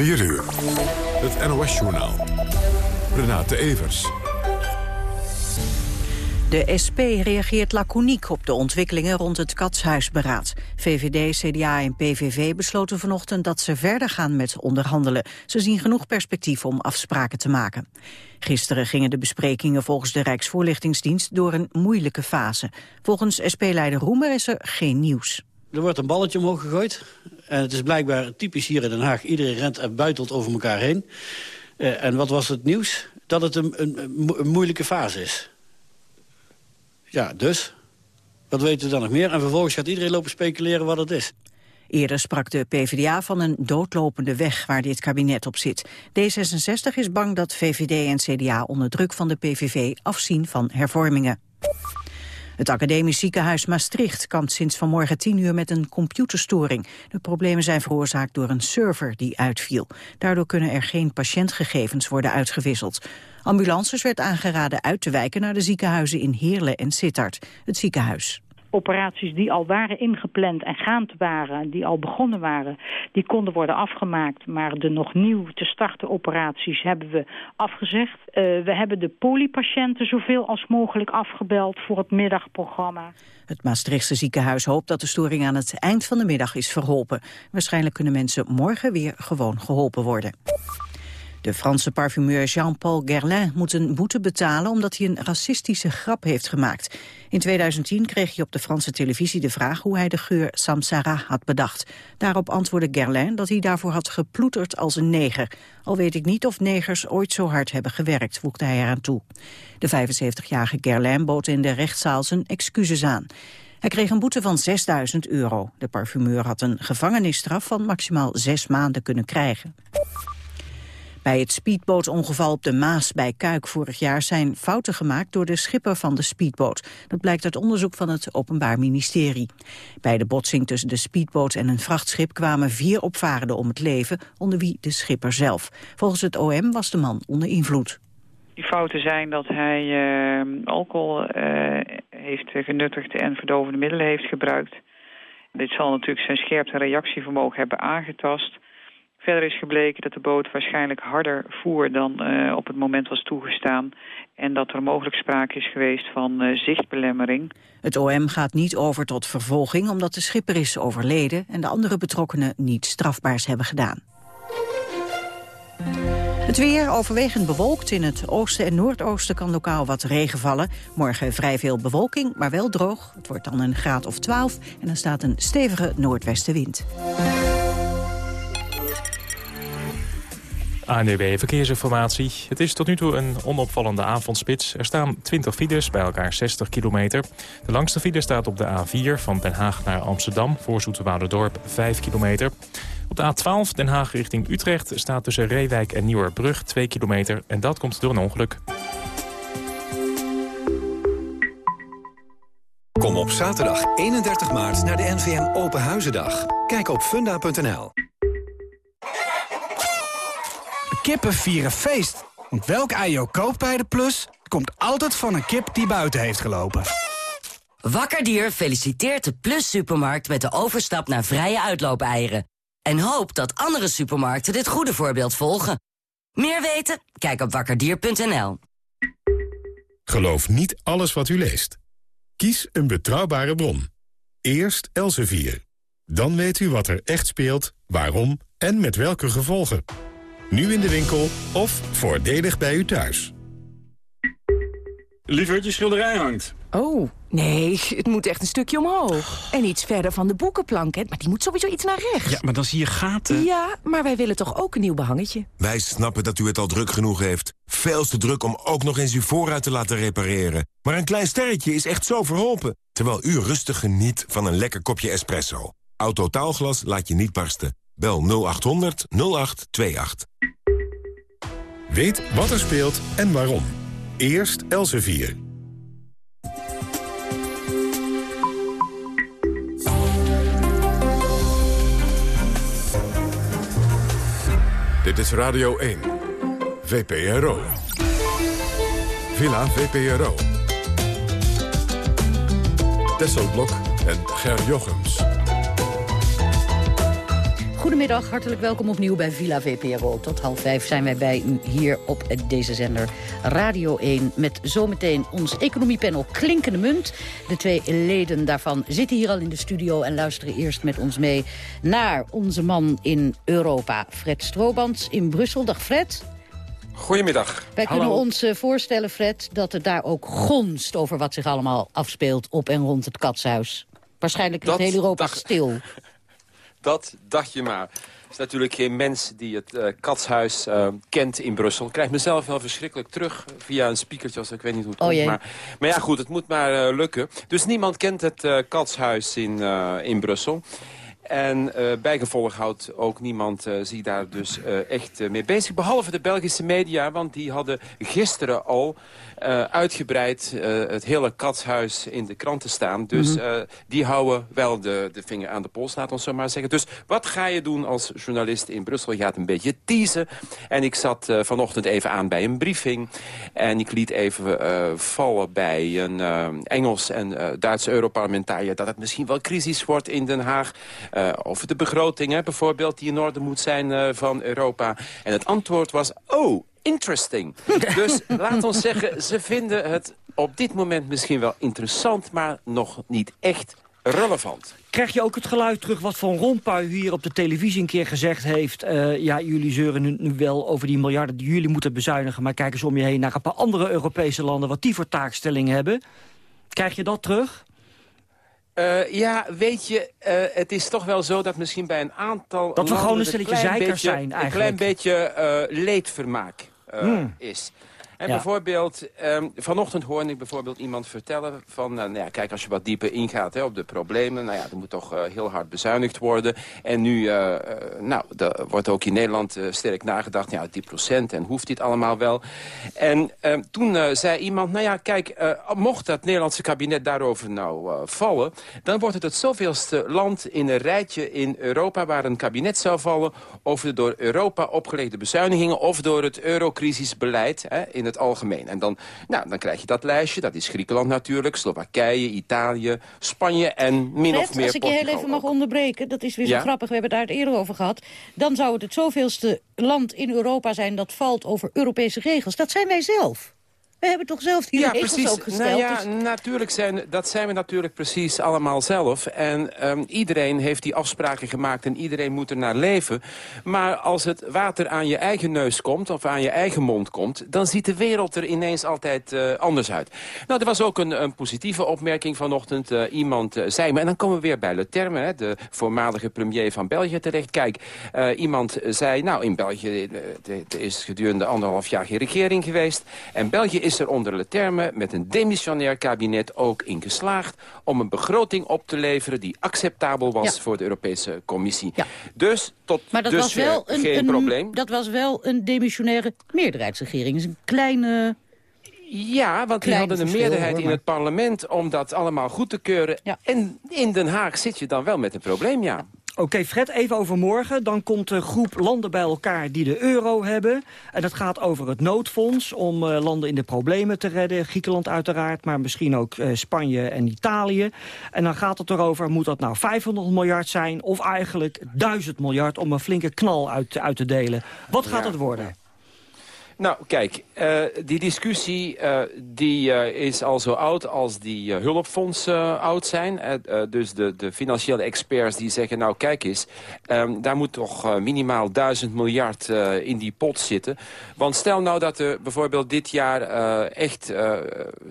4 uur. Het NOS-journaal. Renate Evers. De SP reageert laconiek op de ontwikkelingen rond het katshuisberaad. VVD, CDA en PVV besloten vanochtend dat ze verder gaan met onderhandelen. Ze zien genoeg perspectief om afspraken te maken. Gisteren gingen de besprekingen volgens de Rijksvoorlichtingsdienst door een moeilijke fase. Volgens SP-leider Roemer is er geen nieuws. Er wordt een balletje omhoog gegooid. En het is blijkbaar typisch hier in Den Haag. Iedereen rent en buitelt over elkaar heen. Uh, en wat was het nieuws? Dat het een, een, een, moeilijke fase is. Ja, dus. Wat weten we dan nog meer? En vervolgens gaat iedereen lopen speculeren wat het is. Eerder sprak de PvdA van een doodlopende weg waar dit kabinet op zit. D66 is bang dat VVD en CDA onder druk van de PVV afzien van hervormingen. Het academisch ziekenhuis Maastricht kampt sinds vanmorgen 10 uur met een computerstoring. De problemen zijn veroorzaakt door een server die uitviel. Daardoor kunnen er geen patiëntgegevens worden uitgewisseld. Ambulances werd aangeraden uit te wijken naar de ziekenhuizen in Heerlen en Sittard. Het ziekenhuis operaties die al waren ingepland en gaand waren, die al begonnen waren, die konden worden afgemaakt. Maar de nog nieuw te starten operaties hebben we afgezegd. Uh, we hebben de polypatiënten zoveel als mogelijk afgebeld voor het middagprogramma. Het Maastrichtse ziekenhuis hoopt dat de storing aan het eind van de middag is verholpen. Waarschijnlijk kunnen mensen morgen weer gewoon geholpen worden. De Franse parfumeur Jean-Paul Guerlain moet een boete betalen omdat hij een racistische grap heeft gemaakt. In 2010 kreeg hij op de Franse televisie de vraag hoe hij de geur Samsara had bedacht. Daarop antwoordde Guerlain dat hij daarvoor had geploeterd als een neger. Al weet ik niet of negers ooit zo hard hebben gewerkt, voegde hij eraan toe. De 75-jarige Guerlain bood in de rechtszaal zijn excuses aan. Hij kreeg een boete van 6000 euro. De parfumeur had een gevangenisstraf van maximaal zes maanden kunnen krijgen. Bij het speedbootongeval op de Maas bij Kuik vorig jaar zijn fouten gemaakt door de schipper van de speedboot. Dat blijkt uit onderzoek van het Openbaar Ministerie. Bij de botsing tussen de speedboot en een vrachtschip kwamen vier opvarenden om het leven, onder wie de schipper zelf. Volgens het OM was de man onder invloed. Die fouten zijn dat hij uh, alcohol uh, heeft genuttigd en verdovende middelen heeft gebruikt. Dit zal natuurlijk zijn scherpte reactievermogen hebben aangetast. Verder is gebleken dat de boot waarschijnlijk harder voer dan uh, op het moment was toegestaan. En dat er mogelijk sprake is geweest van uh, zichtbelemmering. Het OM gaat niet over tot vervolging omdat de schipper is overleden... en de andere betrokkenen niet strafbaars hebben gedaan. Het weer overwegend bewolkt. In het oosten en noordoosten kan lokaal wat regen vallen. Morgen vrij veel bewolking, maar wel droog. Het wordt dan een graad of 12 en er staat een stevige noordwestenwind. ANUW Verkeersinformatie. Het is tot nu toe een onopvallende avondspits. Er staan 20 files, bij elkaar 60 kilometer. De langste file staat op de A4 van Den Haag naar Amsterdam... voor Zoeterwouderdorp 5 kilometer. Op de A12 Den Haag richting Utrecht staat tussen Reewijk en Nieuwerbrug 2 kilometer. En dat komt door een ongeluk. Kom op zaterdag 31 maart naar de NVM Open Huizendag. Kijk op funda.nl. Kippen vieren feest. Want welk ei je ook koopt bij de Plus... komt altijd van een kip die buiten heeft gelopen. Wakkerdier feliciteert de Plus Supermarkt met de overstap naar vrije uitloopeieren. En hoopt dat andere supermarkten dit goede voorbeeld volgen. Meer weten? Kijk op wakkerdier.nl. Geloof niet alles wat u leest. Kies een betrouwbare bron. Eerst Elsevier. Dan weet u wat er echt speelt, waarom en met welke gevolgen. Nu in de winkel of voordelig bij u thuis. Lieverd, je schilderij hangt. Oh, nee, het moet echt een stukje omhoog. En iets verder van de boekenplank, hè? maar die moet sowieso iets naar rechts. Ja, maar dan zie je gaten. Ja, maar wij willen toch ook een nieuw behangetje? Wij snappen dat u het al druk genoeg heeft. Veel te druk om ook nog eens uw voorruit te laten repareren. Maar een klein sterretje is echt zo verholpen. Terwijl u rustig geniet van een lekker kopje espresso. Autotaalglas laat je niet barsten. Bel 0800 0828. Weet wat er speelt en waarom. Eerst Elsevier. Dit is Radio 1. VPRO. Villa VPRO. Tesselblok en Ger Jochems. Goedemiddag, hartelijk welkom opnieuw bij Villa VPRO. Tot half vijf zijn wij bij u hier op deze zender Radio 1... met zometeen ons economiepanel Klinkende Munt. De twee leden daarvan zitten hier al in de studio... en luisteren eerst met ons mee naar onze man in Europa... Fred Stroobans in Brussel. Dag Fred. Goedemiddag. Wij kunnen ons eh, voorstellen, Fred, dat het daar ook gonst... over wat zich allemaal afspeelt op en rond het katshuis. Waarschijnlijk is heel Europa stil. Dat dacht je maar. Er is natuurlijk geen mens die het uh, katshuis uh, kent in Brussel. Ik krijg mezelf wel verschrikkelijk terug via een speakertje. Als ik weet niet hoe het oh, komt. Maar, maar ja, goed, het moet maar uh, lukken. Dus niemand kent het katshuis in, in Brussel. En uh, bijgevolg houdt ook niemand uh, zich daar dus uh, echt mee bezig. Behalve de Belgische media, want die hadden gisteren al uitgebreid het hele katshuis in de kranten staan. Dus mm -hmm. die houden wel de, de vinger aan de pols, laat ons zo maar zeggen. Dus wat ga je doen als journalist in Brussel? Je gaat een beetje teasen. En ik zat vanochtend even aan bij een briefing. En ik liet even vallen bij een Engels en Duitse Europarlementariër... dat het misschien wel crisis wordt in Den Haag... Uh, over de begroting hè, bijvoorbeeld, die in orde moet zijn uh, van Europa. En het antwoord was, oh, interesting. dus laat ons zeggen, ze vinden het op dit moment misschien wel interessant... maar nog niet echt relevant. Krijg je ook het geluid terug wat Van Rompuy hier op de televisie een keer gezegd heeft... Uh, ja, jullie zeuren nu, nu, wel over die miljarden die jullie moeten bezuinigen... maar kijk eens om je heen naar een paar andere Europese landen... wat die voor taakstellingen hebben. Krijg je dat terug? Uh, ja, weet je, uh, het is toch wel zo dat misschien bij een aantal... Dat we gewoon een stelletje zeikers zijn, eigenlijk. Een klein beetje uh, leedvermaak hmm. is. En ja. bijvoorbeeld, um, vanochtend hoorde ik bijvoorbeeld iemand vertellen van... Uh, nou ja, kijk, als je wat dieper ingaat hè, op de problemen... nou ja, er moet toch uh, heel hard bezuinigd worden. En nu, uh, nou, er wordt ook in Nederland sterk nagedacht... ja, die procent en hoeft dit allemaal wel? En ehm, toen zei iemand, nou ja, kijk, mocht dat Nederlandse kabinet daarover nou vallen... dan wordt het het zoveelste land in een rijtje in Europa... waar een kabinet zou vallen over de door Europa opgelegde bezuinigingen... of door het eurocrisisbeleid hè, in het algemeen. En dan, nou, dan krijg je dat lijstje. Dat is Griekenland natuurlijk, Slowakije, Italië, Spanje en min of meer als ik je heel even mag onderbreken, dat is weer zo Ja? grappig, we hebben het daar het eerder over gehad. Dan zou het het zoveelste land in Europa zijn dat valt over Europese regels. Dat zijn wij zelf. We hebben toch zelf die ja, regels precies. ook gesteld. Nou ja, dus- natuurlijk zijn, dat zijn we natuurlijk precies allemaal zelf. En ehm, iedereen heeft die afspraken gemaakt en iedereen moet er naar leven. Maar als het water aan je eigen neus komt of aan je eigen mond komt... dan ziet de wereld er ineens altijd eh, anders uit. Nou, er was ook een, een positieve opmerking vanochtend. Eh, iemand eh, zei me, en dan komen we weer bij Le Terme... Hè, de voormalige premier van België terecht. Kijk, iemand zei, nou, in België er is gedurende anderhalf jaar geen regering geweest... en België is er onder Le Terme met een demissionair kabinet ook in geslaagd... om een begroting op te leveren die acceptabel was Ja. voor de Europese Commissie. Dus tot Maar dat dusver was wel een, geen een- probleem. Dat was wel een demissionaire meerderheidsregering. Dus een kleine... Ja, want die hadden een meerderheid hoor, in het parlement om dat allemaal goed te keuren. En in Den Haag zit je dan wel met een probleem, ja. Oké, Fred, even over morgen. Dan komt de groep landen bij elkaar die de euro hebben. En dat gaat over het noodfonds om eh, landen in de problemen te redden. Griekenland uiteraard, maar misschien ook eh, Spanje en Italië. En dan gaat het erover, moet dat nou 500 miljard zijn... of eigenlijk 1000 miljard om een flinke knal uit, uit te delen. Wat gaat Ja. het worden? Nou, kijk, eh, die discussie eh, die, eh, is al zo oud als die hulpfondsen oud zijn. Dus de, de financiële experts die zeggen, nou kijk eens... ehm, daar moet toch minimaal duizend miljard in die pot zitten. Want stel nou dat er bijvoorbeeld dit jaar echt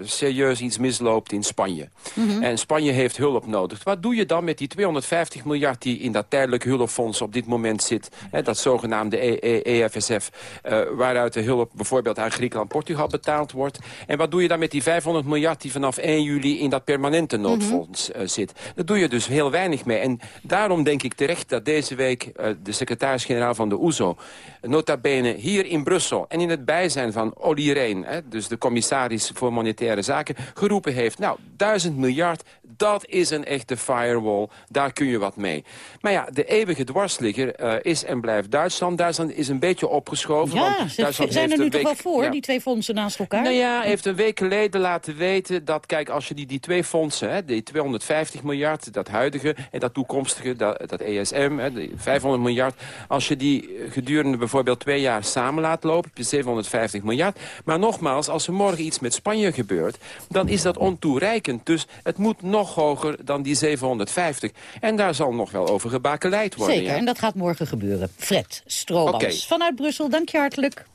serieus iets misloopt in Spanje. Mhm. En Spanje heeft hulp nodig. Wat doe je dan met die 250 miljard die in dat tijdelijke hulpfonds op dit moment zit? Hè, dat zogenaamde E- E- EFSF, eh, waaruit de hulp bijvoorbeeld aan Griekenland en Portugal betaald wordt. En wat doe je dan met die 500 miljard die vanaf 1 juli in dat permanente noodfonds eh, zit? Daar doe je dus heel weinig mee. En daarom denk ik terecht dat deze week eh, de secretaris-generaal van de OESO... nota bene hier in Brussel en in het bijzijn van Olly Rehn... Hè, dus de commissaris voor monetaire zaken, geroepen heeft... nou, 1000 miljard, dat is een echte firewall, daar kun je wat mee. Maar ja, de eeuwige dwarsligger eh, is en blijft Duitsland. Duitsland is een beetje opgeschoven. Ja, want Duitsland zijn zijn er nu toch wel voor, ja. die twee fondsen naast elkaar? Nou ja, heeft een week geleden laten weten dat, kijk, als je die, die twee fondsen, hè, die 250 miljard, dat huidige en dat toekomstige, dat, dat ESM, hè, die 500 miljard, als je die gedurende bijvoorbeeld twee jaar samen laat lopen, heb je 750 miljard. Maar nogmaals, als er morgen iets met Spanje gebeurt, dan is dat ontoereikend. Dus het moet nog hoger dan die 750. En daar zal nog wel over gebakeleid worden. Zeker, ja. en dat gaat morgen gebeuren. Fred Stroomans Oké. vanuit Brussel, dank je hartelijk.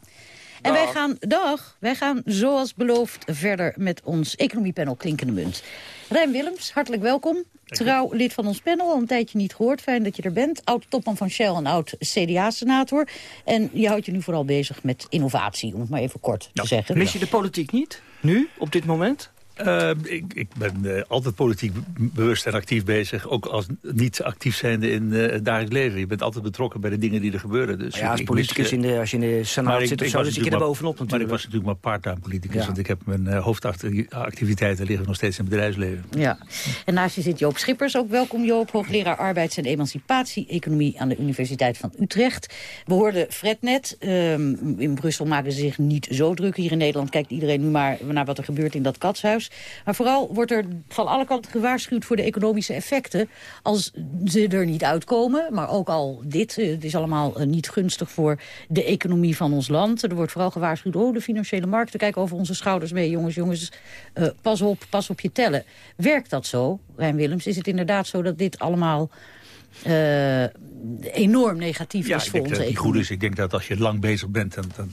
En wij gaan, dag, wij gaan zoals beloofd verder met ons economiepanel Klinkende Munt. Rijn Willems, hartelijk welkom. Trouw lid van ons panel, al een tijdje niet gehoord. Fijn dat je er bent. Oud topman van Shell en oud CDA-senator. En je houdt je nu vooral bezig met innovatie, om het maar even kort te zeggen. Mis je de politiek niet? Nu, op dit moment? Uh, ik, ik, ben uh, altijd politiek bewust en actief bezig. Ook als niet actief zijnde in uh, het dagelijks leven. Je bent altijd betrokken bij de dingen die er gebeuren. Dus ja, als ik, politicus, ik, in de, als je in de Senaat zit of zo, dan zit je er bovenop natuurlijk. Maar ik was natuurlijk maar part-time politicus. Ja. Want ik heb mijn uh, hoofdactiviteiten liggen nog steeds in het bedrijfsleven. Ja, en naast je zit Joop Schippers. Ook welkom Joop, hoogleraar arbeids- en emancipatie-economie aan de Universiteit van Utrecht. We hoorden Fred net. Um, in Brussel maken ze zich niet zo druk. Hier in Nederland kijkt iedereen nu maar naar wat er gebeurt in dat katshuis. Maar vooral wordt er van alle kanten gewaarschuwd voor de economische effecten. Als ze er niet uitkomen, maar ook al dit. Het is allemaal uh, niet gunstig voor de economie van ons land. Er wordt vooral gewaarschuwd, oh, de financiële markten kijken over onze schouders mee. Jongens, jongens, uh, pas op, pas op je tellen. Werkt dat zo, Rijn Willems? Is het inderdaad zo dat dit allemaal... Uh, enorm negatief ja, is ik voor denk onze dat het niet goed is. Ik denk dat als je lang bezig bent, dan, dan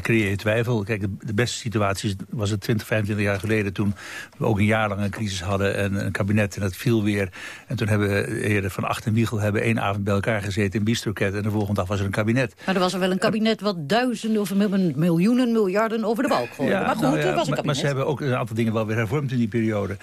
creëer je twijfel. Kijk, de, beste situatie was het 20, 25 jaar geleden... toen we ook een jaar lang een crisis hadden en een kabinet en dat viel weer. En toen hebben heren Van Acht en Wiegel hebben één avond bij elkaar gezeten in Bistroket... en de volgende dag was er een kabinet. Maar er was er wel een kabinet wat duizenden of miljoenen, miljarden over de balk gooide. Ja, maar goed, nou ja, er was een kabinet. maar ze hebben ook een aantal dingen wel weer hervormd in die periode.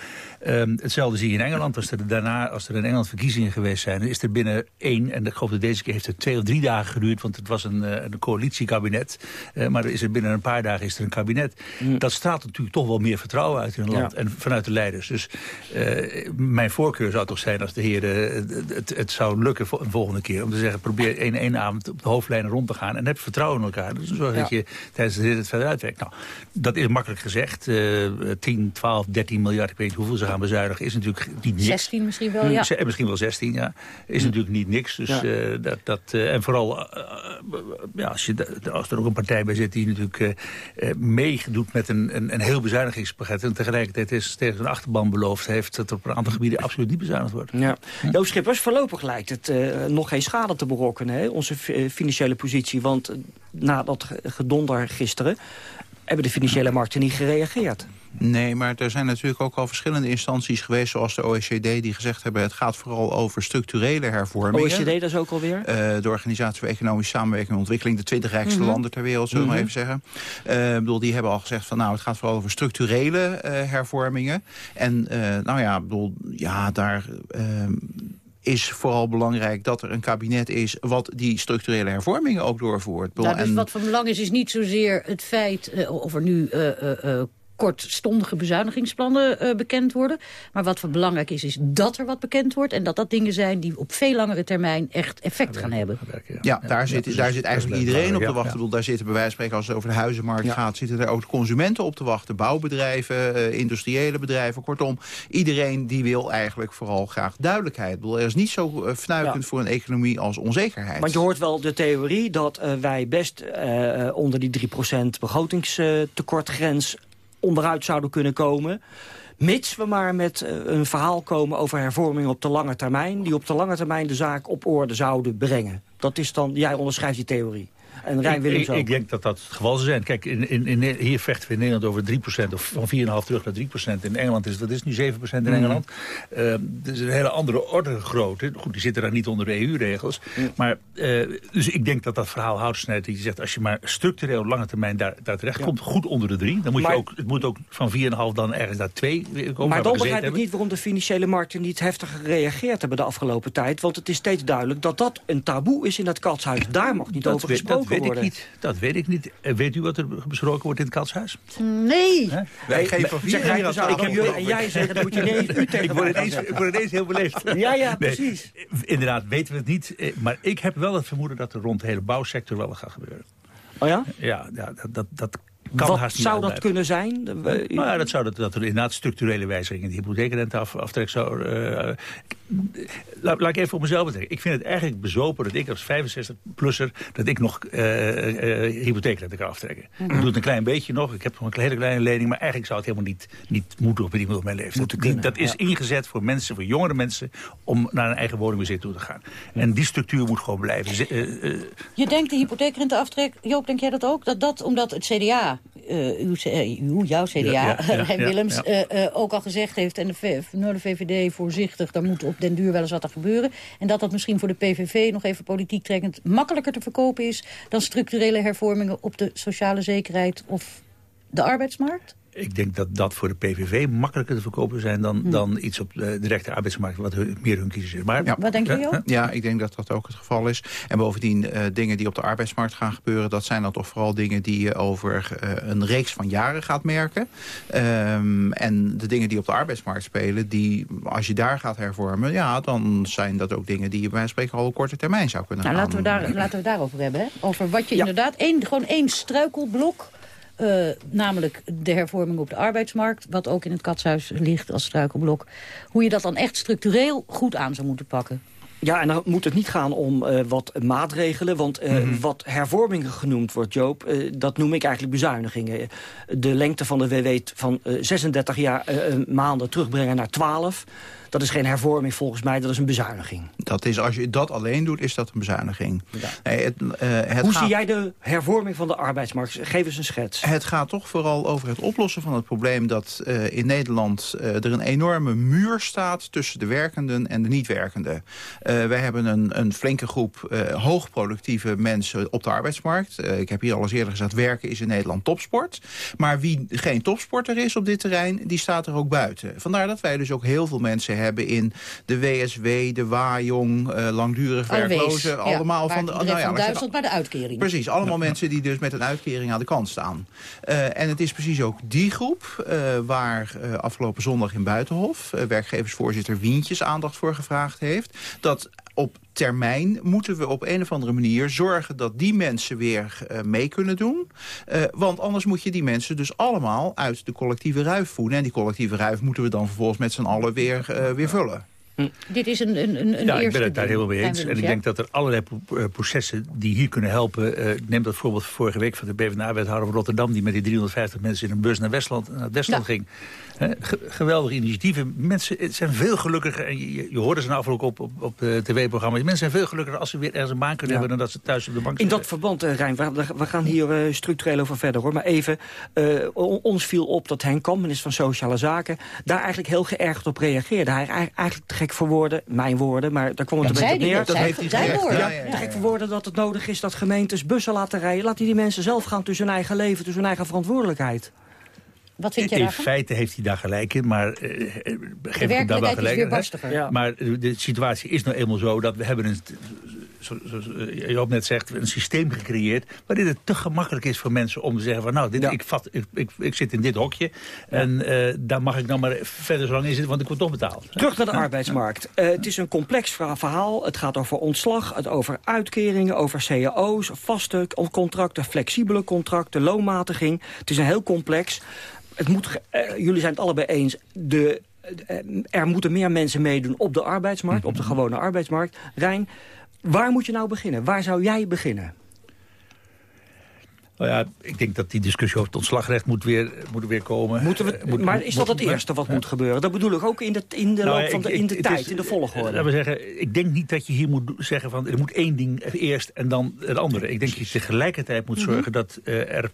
Um, hetzelfde zie je in Engeland. Als er daarna, als er in Engeland verkiezingen geweest zijn... is er binnen één, en ik geloof dat deze keer heeft het twee of drie dagen geduurd... want het was een, een coalitiekabinet. Uh, maar er is er binnen een paar dagen is er een kabinet. Mm. Dat straalt natuurlijk toch wel meer vertrouwen uit in een land. Ja. En vanuit de leiders. Dus uh, mijn voorkeur zou toch zijn als de heren het, het, zou lukken een volgende keer. Om te zeggen, probeer één, één avond op de hoofdlijnen rond te gaan. En heb vertrouwen in elkaar. Dus zorg ja. dat je tijdens de rit het verder uitwerkt. Nou, dat is makkelijk gezegd. Uh, 10, 12, 13 miljard, ik weet niet hoeveel ze gaan bezuinigen. Is natuurlijk niet niks. 16 misschien wel, ja. Misschien wel 16, ja. Is mm. natuurlijk niet niks. Dus ja. uh, dat, dat, uh, en vooral uh, ja, als, je, als er ook een partij bij zit die natuurlijk meedoet met een, een, een heel bezuinigingspakket. En tegelijkertijd is tegen zijn achterban beloofd heeft dat er op een aantal gebieden absoluut niet bezuinigd wordt. Ja. Joop Schippers, voorlopig lijkt het nog geen schade te berokkenen, hè? onze financiële positie. Want na dat gedonder gisteren hebben de financiële markten niet gereageerd. Nee, maar er zijn natuurlijk ook al verschillende instanties geweest... zoals de OECD, die gezegd hebben... het gaat vooral over structurele hervormingen. OECD, dat is ook alweer? Uh, de Organisatie voor Economische Samenwerking en Ontwikkeling... de twintig rijkste mm -hmm. landen ter wereld, zullen we mm -hmm. maar even zeggen. Uh, bedoel, die hebben al gezegd van... nou, het gaat vooral over structurele uh, hervormingen. En nou ja, bedoel, ja, daar is vooral belangrijk dat er een kabinet is... wat die structurele hervormingen ook doorvoert. Nou, dus en... wat van belang is, is niet zozeer het feit uh, of er nu... Uh, uh, kortstondige bezuinigingsplannen uh, bekend worden. Maar wat belangrijk is, is dat er wat bekend wordt... en dat dat dingen zijn die op veel langere termijn echt effect gaan hebben. Ja, daar, ja, zit, daar zit eigenlijk iedereen op te wachten. Bedoel, daar zitten bij wijze van spreken, als het over de huizenmarkt gaat... zitten daar ook de consumenten op te wachten. Bouwbedrijven, uh, industriële bedrijven, kortom. Iedereen die wil eigenlijk vooral graag duidelijkheid. Bedoel, er is niet zo uh, fnuikend voor een economie als onzekerheid. Want je hoort wel de theorie dat wij best onder die 3% begrotingstekortgrens onderuit zouden kunnen komen. Mits we maar met een verhaal komen over hervormingen op de lange termijn... die op de lange termijn de zaak op orde zouden brengen. Dat is dan, jij onderschrijft die theorie. En Rijn ik, Willems ik, ik, denk dat dat het geval zou zijn. Kijk, in, in, in, hier vechten we in Nederland over 3%, of van 4,5 terug naar 3%. In Engeland is dat is nu 7% in Mhm. Engeland. Mm. Uh, dat is een hele andere orde grootte. Goed, die zitten daar niet onder de EU-regels. Mm. Maar, uh, dus ik denk dat dat verhaal houdt snijdt. Die zegt, als je maar structureel lange termijn daar, daar terecht ja. komt, goed onder de 3. Dan moet maar, je ook, het moet ook van 4,5 dan ergens naar 2 komen. Maar dan begrijp ik niet waarom de financiële markten niet heftig gereageerd hebben de afgelopen tijd. Want het is steeds duidelijk dat dat een taboe is in het katshuis. Daar mag niet dat over gesproken dat weet worden. Ik niet. Dat weet ik niet. Weet u wat er besproken wordt in het katshuis? Nee. Huh? Wij geven vier En jij zegt, dan moet je nee, u tegen ik word, ineens, ik word ineens heel beleefd. Ja, ja, precies. Nee, inderdaad, weten we het niet. Maar ik heb wel het vermoeden dat er rond de hele bouwsector wel wat gaat gebeuren. Oh ja? Ja, ja dat, dat, dat kan Wat haast niet zou dat kunnen zijn? Nou ja, dat zou dat, dat er inderdaad structurele wijzigingen in de hypotheekrente af, aftrek zou. eh, laat, laat ik even op mezelf betrekken. Ik vind het eigenlijk bezopen dat ik als 65-plusser dat ik nog eh, eh, hypotheekrente kan aftrekken. Mhm. Ik doe het een klein beetje nog. Ik heb nog een hele kleine lening, maar eigenlijk zou het helemaal niet, niet moeten op iemand op mijn leeftijd. Die- dat is ja. ingezet voor mensen, voor jongere mensen, om naar een eigen woningbezit toe te gaan. En die structuur moet gewoon blijven. Je denkt de hypotheekrenteaftrek, Joop, denk jij dat ook? Dat dat omdat het CDA, eh, uw, jouw CDA, Ja, ja, ja, Willems, eh, ook al gezegd heeft... en de, nou, de VVD voorzichtig, daar moet op den duur wel eens wat aan gebeuren. En dat dat misschien voor de PVV nog even politiek trekkend... makkelijker te verkopen is dan structurele hervormingen... op de sociale zekerheid of de arbeidsmarkt? Ik denk dat dat voor de PVV makkelijker te verkopen zijn... dan, Hm. dan iets op de directe arbeidsmarkt wat hun- meer hun kiezers is. Maar, Wat denk je, Joop? Ja, ik denk dat dat ook het geval is. En bovendien, eh, dingen die op de arbeidsmarkt gaan gebeuren... dat zijn dan toch vooral dingen die je over eh, een reeks van jaren gaat merken. Ehm, en de dingen die op de arbeidsmarkt spelen... die als je daar gaat hervormen... ja, dan zijn dat ook dingen die je bij wijze van spreken... al op korte termijn zou kunnen Nou, gaan laten we, daar, laten we het daarover hebben. Hè? Over wat je inderdaad, één, gewoon één struikelblok... eh, namelijk de hervorming op de arbeidsmarkt... wat ook in het katshuis ligt als struikelblok... hoe je dat dan echt structureel goed aan zou moeten pakken. Ja, en dan moet het niet gaan om eh, wat maatregelen. Want eh, Mhm. wat hervormingen genoemd wordt, Joop... eh, dat noem ik eigenlijk bezuinigingen. De lengte van de WW van eh, 36 jaar, maanden terugbrengen naar 12... dat is geen hervorming volgens mij, dat is een bezuiniging. Dat is, als je dat alleen doet, is dat een bezuiniging. Nee, het, eh, het Hoe gaat- zie jij de hervorming van de arbeidsmarkt? Geef eens een schets. Het gaat toch vooral over het oplossen van het probleem... dat eh, in Nederland eh, er een enorme muur staat tussen de werkenden en de niet-werkenden. Wij hebben een, een flinke groep hoogproductieve mensen op de arbeidsmarkt. Ik heb hier al eens eerder gezegd, werken is in Nederland topsport. Maar wie geen topsporter is op dit terrein, die staat er ook buiten. Vandaar dat wij dus ook heel veel mensen hebben in de WSW, de WAJONG... eh, langdurig Alwees, werklozen, ja, allemaal van... de, bedrijf ja, van Duitsland bij de uitkering. Precies, allemaal mensen die dus met een uitkering aan de kant staan. Eh, en het is precies ook die groep eh, waar eh, afgelopen zondag in Buitenhof... eh, werkgeversvoorzitter Wientjes aandacht voor gevraagd heeft... dat op termijn moeten we op een of andere manier zorgen... dat die mensen weer eh, mee kunnen doen. Eh, want anders moet je die mensen dus allemaal uit de collectieve ruif voeden. En die collectieve ruif moeten we dan vervolgens met z'n allen weer, eh, weer vullen. Dit is een, een, een, ja, ik ben het daar helemaal mee eens. En ik denk dat er allerlei pro- processen die hier kunnen helpen... eh, neem dat voorbeeld van vorige week van de PvdA-wethouder van Rotterdam... die met die 350 mensen in een bus naar Westland, naar Westland ging. Geweldige initiatieven. Mensen het zijn veel gelukkiger. En je, je, hoorde ze nou ook op, op, op de tv-programma's. Mensen zijn veel gelukkiger als ze weer ergens een baan kunnen Ja. hebben... dan dat ze thuis op de bank In zitten. dat verband, eh, Rijn, we, we gaan hier eh, structureel over verder hoor. Maar even, eh, on- ons viel op dat Henk Kamp, minister van Sociale Zaken... daar eigenlijk heel geërgerd op reageerde. Hij ei- eigenlijk te gek voor woorden, mijn woorden, maar daar kwam het Dat een beetje op hij, neer. dat woorden. Ja, Ja, ja, te gek voor woorden dat het nodig is dat gemeentes bussen laten rijden. Laat die, die mensen zelf gaan tussen hun eigen leven, tussen hun eigen verantwoordelijkheid. Wat vind je in daarvan? feite heeft hij daar gelijk in, maar eh, eh, geef ik hem daar wel gelijk in. Ja. Maar de situatie is nou eenmaal zo dat we hebben een, zo- zoals eh, Joop net zegt, een systeem gecreëerd waarin het te gemakkelijk is voor mensen om te zeggen van nou, dit, ik, vat, ik, ik, ik zit in dit hokje en eh, daar mag ik nou maar verder zo lang in zitten, want ik word toch betaald. Terug naar de arbeidsmarkt. Eh, het is een complex verha- verhaal. Het gaat over ontslag, het over uitkeringen, over cao's, vaste contracten, flexibele contracten, loonmatiging. Het is een heel complex. Het moet, eh, jullie zijn het allebei eens. De, eh, er moeten meer mensen meedoen op de arbeidsmarkt, op de gewone arbeidsmarkt. Rijn, waar moet je nou beginnen? Waar zou jij beginnen? Nou ja, ik denk dat die discussie over het ontslagrecht moet weer, moet weer komen. Moeten we, Eh, moet- maar is dat het moet- eerste wat moet gebeuren? Dat bedoel ik ook in de, in de Nou, loop van de, in de tijd, is- in de volgorde. Laten we zeggen, ik denk niet dat je hier moet zeggen van... er moet één ding eerst en dan het andere. Ik denk dat je tegelijkertijd moet Mhm. zorgen dat er...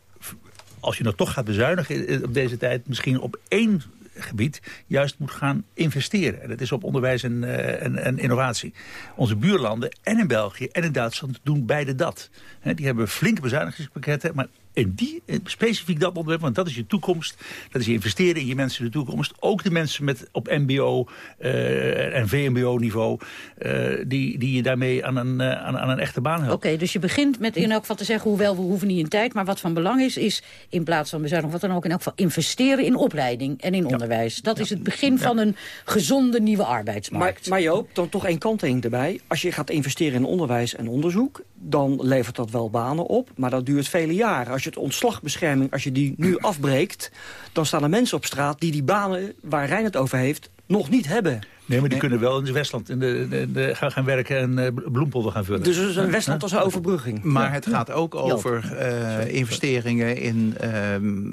als je nou toch gaat bezuinigen op deze tijd... misschien op één gebied juist moet gaan investeren. En dat is op onderwijs en, eh, en, innovatie. Onze buurlanden en in België en in Duitsland doen beide dat. Die hebben flinke bezuinigingspakketten... maar in die, eh, specifiek dat onderwerp, want dat is je toekomst. Dat is je investeren in je mensen in de toekomst. Ook de mensen met, op mbo uh, en vmbo-niveau... Uh, die, die je daarmee aan een, uh, aan, aan, een echte baan helpt. Oké, dus je begint met in elk geval te zeggen... hoewel we hoeven niet in tijd, maar wat van belang is... is in plaats van bezuinigen wat dan ook in elk geval investeren in opleiding en in ja. onderwijs. Dat ja. is het begin ja. van een gezonde nieuwe arbeidsmarkt. Maar, maar Joop, dan toch één kanttekening erbij. Als je gaat investeren in onderwijs en onderzoek... dan levert dat wel banen op, maar dat duurt vele jaren. Als je het ontslagbescherming, als je die nu afbreekt... dan staan er mensen op straat die die banen waar Rijn het over heeft... nog niet hebben. Nee, maar die nee. kunnen wel in Westland in de, de, de, gaan, gaan werken en uh, bloempolder gaan vullen. Dus een Westland als een overbrugging. Maar ja. het gaat ook over uh, investeringen in uh,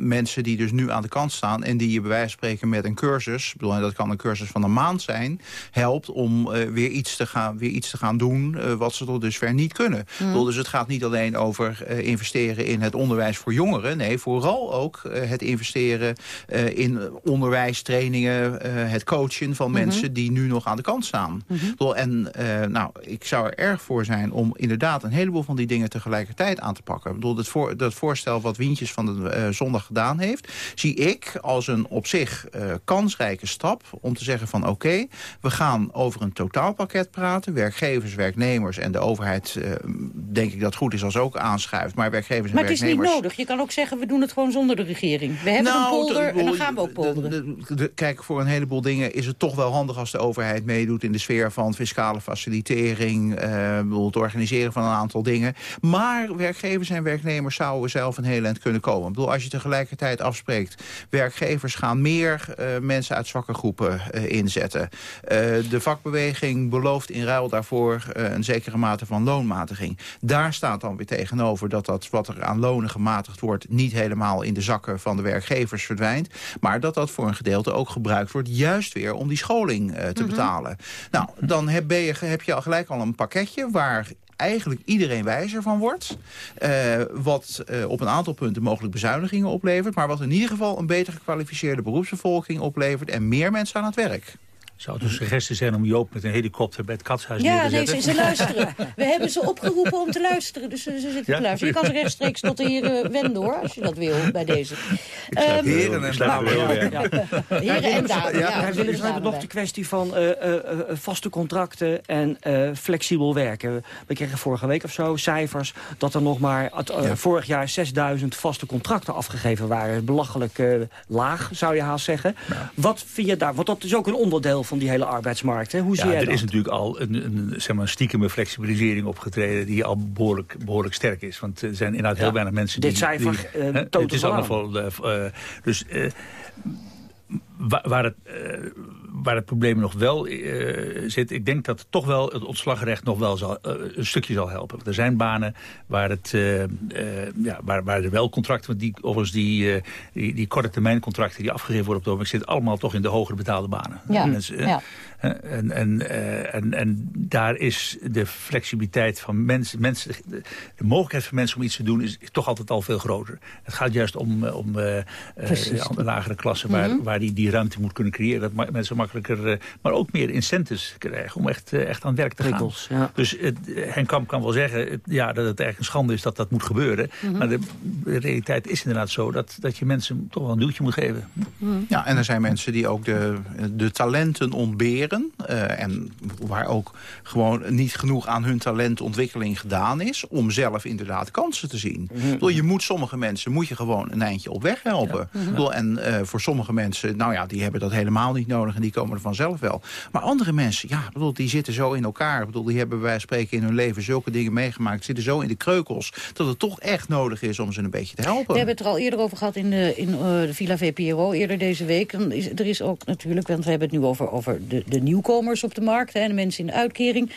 mensen die dus nu aan de kant staan... en die je bij wijze van spreken met een cursus... Ik bedoel, en dat kan een cursus van een maand zijn... helpt om weer, iets te gaan, weer iets te gaan doen wat ze tot dusver niet kunnen. Mm. Bedoel, dus het gaat niet alleen over investeren in het onderwijs voor jongeren. Nee, vooral ook het investeren in onderwijs, trainingen... het coachen van mm -hmm. mensen die die nu nog aan de kant staan. Mm -hmm. En uh, nou, ik zou er erg voor zijn om inderdaad een heleboel van die dingen tegelijkertijd aan te pakken. Ik bedoel, dat, voor, dat voorstel wat Wientjes van de uh, zondag gedaan heeft, zie ik als een op zich uh, kansrijke stap om te zeggen van oké, okay, we gaan over een totaalpakket praten. Werkgevers, werknemers en de overheid denk ik dat goed is als ook aanschuift. Maar werkgevers maar en werknemers... Maar het is niet nodig. Je kan ook zeggen we doen het gewoon zonder de regering. We hebben nou, een polder en dan gaan we ook polderen. De, de, de, kijk, voor een heleboel dingen is het toch wel handig als de overheid meedoet in de sfeer van fiscale facilitering, uh, het organiseren van een aantal dingen. Maar werkgevers en werknemers zouden zelf een heel eind kunnen komen. Ik bedoel, als je tegelijkertijd afspreekt, werkgevers gaan meer uh, mensen uit zwakke groepen uh, inzetten. Uh, de vakbeweging belooft in ruil daarvoor een zekere mate van loonmatiging. Daar staat dan weer tegenover dat dat wat er aan lonen gematigd wordt niet helemaal in de zakken van de werkgevers verdwijnt. Maar dat dat voor een gedeelte ook gebruikt wordt juist weer om die scholing te mm -hmm. betalen. Nou, dan heb, je, heb je al gelijk al een pakketje waar eigenlijk iedereen wijzer van wordt. Uh, wat uh, op een aantal punten mogelijk bezuinigingen oplevert. Maar wat in ieder geval een beter gekwalificeerde beroepsbevolking oplevert. En meer mensen aan het werk. Zou het een suggestie zijn om Joop met een helikopter bij het katshuis ja, neer te zetten? Ja, nee, ze, ze, luisteren. We hebben ze opgeroepen om te luisteren. Dus ze, ze zitten ja? te luisteren. Je kan ze rechtstreeks tot de heren wenden, hoor. Als je dat wil, bij deze. Um, heren en dames. Ja. Heren en dames, ja. ja. willen hebben nog de kwestie van uh, uh, vaste contracten en uh, flexibel werken. We kregen vorige week of zo cijfers dat er nog maar ja. vorig jaar 6000 vaste contracten afgegeven waren. Belachelijk laag, zou je haast zeggen. Wat vind je daar? Want dat is ook een onderdeel van die hele arbeidsmarkt. Hè? Hoe ja, zie er is natuurlijk al een, een, zeg maar, stiekeme flexibilisering opgetreden... die al behoorlijk, behoorlijk sterk is. Want er zijn inderdaad heel weinig mensen Dit die... cijfer die, uh, uh, Het is allemaal... Uh, dus waar, waar het waar het probleem nog wel uh, zit... ik denk dat toch wel het ontslagrecht nog wel zal, uh, een stukje zal helpen. Er zijn banen waar, het, uh, ja, waar, waar er wel contracten... want die, overigens die, die, die korte termijn contracten die afgegeven worden op het ogenblik... zitten allemaal toch in de hogere betaalde banen. Ja, Mensen, ja. En, en, en, en daar is de flexibiliteit van mensen... mensen de, de mogelijkheid van mensen om iets te doen is, is toch altijd al veel groter. Het gaat juist om, om de lagere klassen... waar, mm -hmm. waar die, die ruimte moet kunnen creëren. Dat mensen makkelijker, maar ook meer incentives krijgen om echt, echt aan werk te Prikkels, gaan. Ja. Dus het, Henk Kamp kan wel zeggen ja, dat het eigenlijk een schande is dat dat moet gebeuren. Mm -hmm. Maar de, de, realiteit is inderdaad zo dat, dat je mensen toch wel een duwtje moet geven. Mm -hmm. Ja, en er zijn mensen die ook de, de talenten ontberen. Uh, en waar ook gewoon niet genoeg aan hun talentontwikkeling gedaan is. Om zelf inderdaad kansen te zien. Bedoel, je moet sommige mensen moet je gewoon een eindje op weg helpen. Ja. Bedoel, en uh, voor sommige mensen, nou ja, die hebben dat helemaal niet nodig. En die komen er vanzelf wel. Maar andere mensen, ja, bedoel, die zitten zo in elkaar. Bedoel, die hebben van spreken in hun leven zulke dingen meegemaakt. Zitten zo in de kreukels. Dat het toch echt nodig is om ze een beetje te helpen. We hebben het er al eerder over gehad in de, in, uh, de Villa VPRO. Eerder deze week. En is, er is ook natuurlijk, want we hebben het nu over, over de, de nieuwkomers op de markt. Hè, de mensen in de uitkering.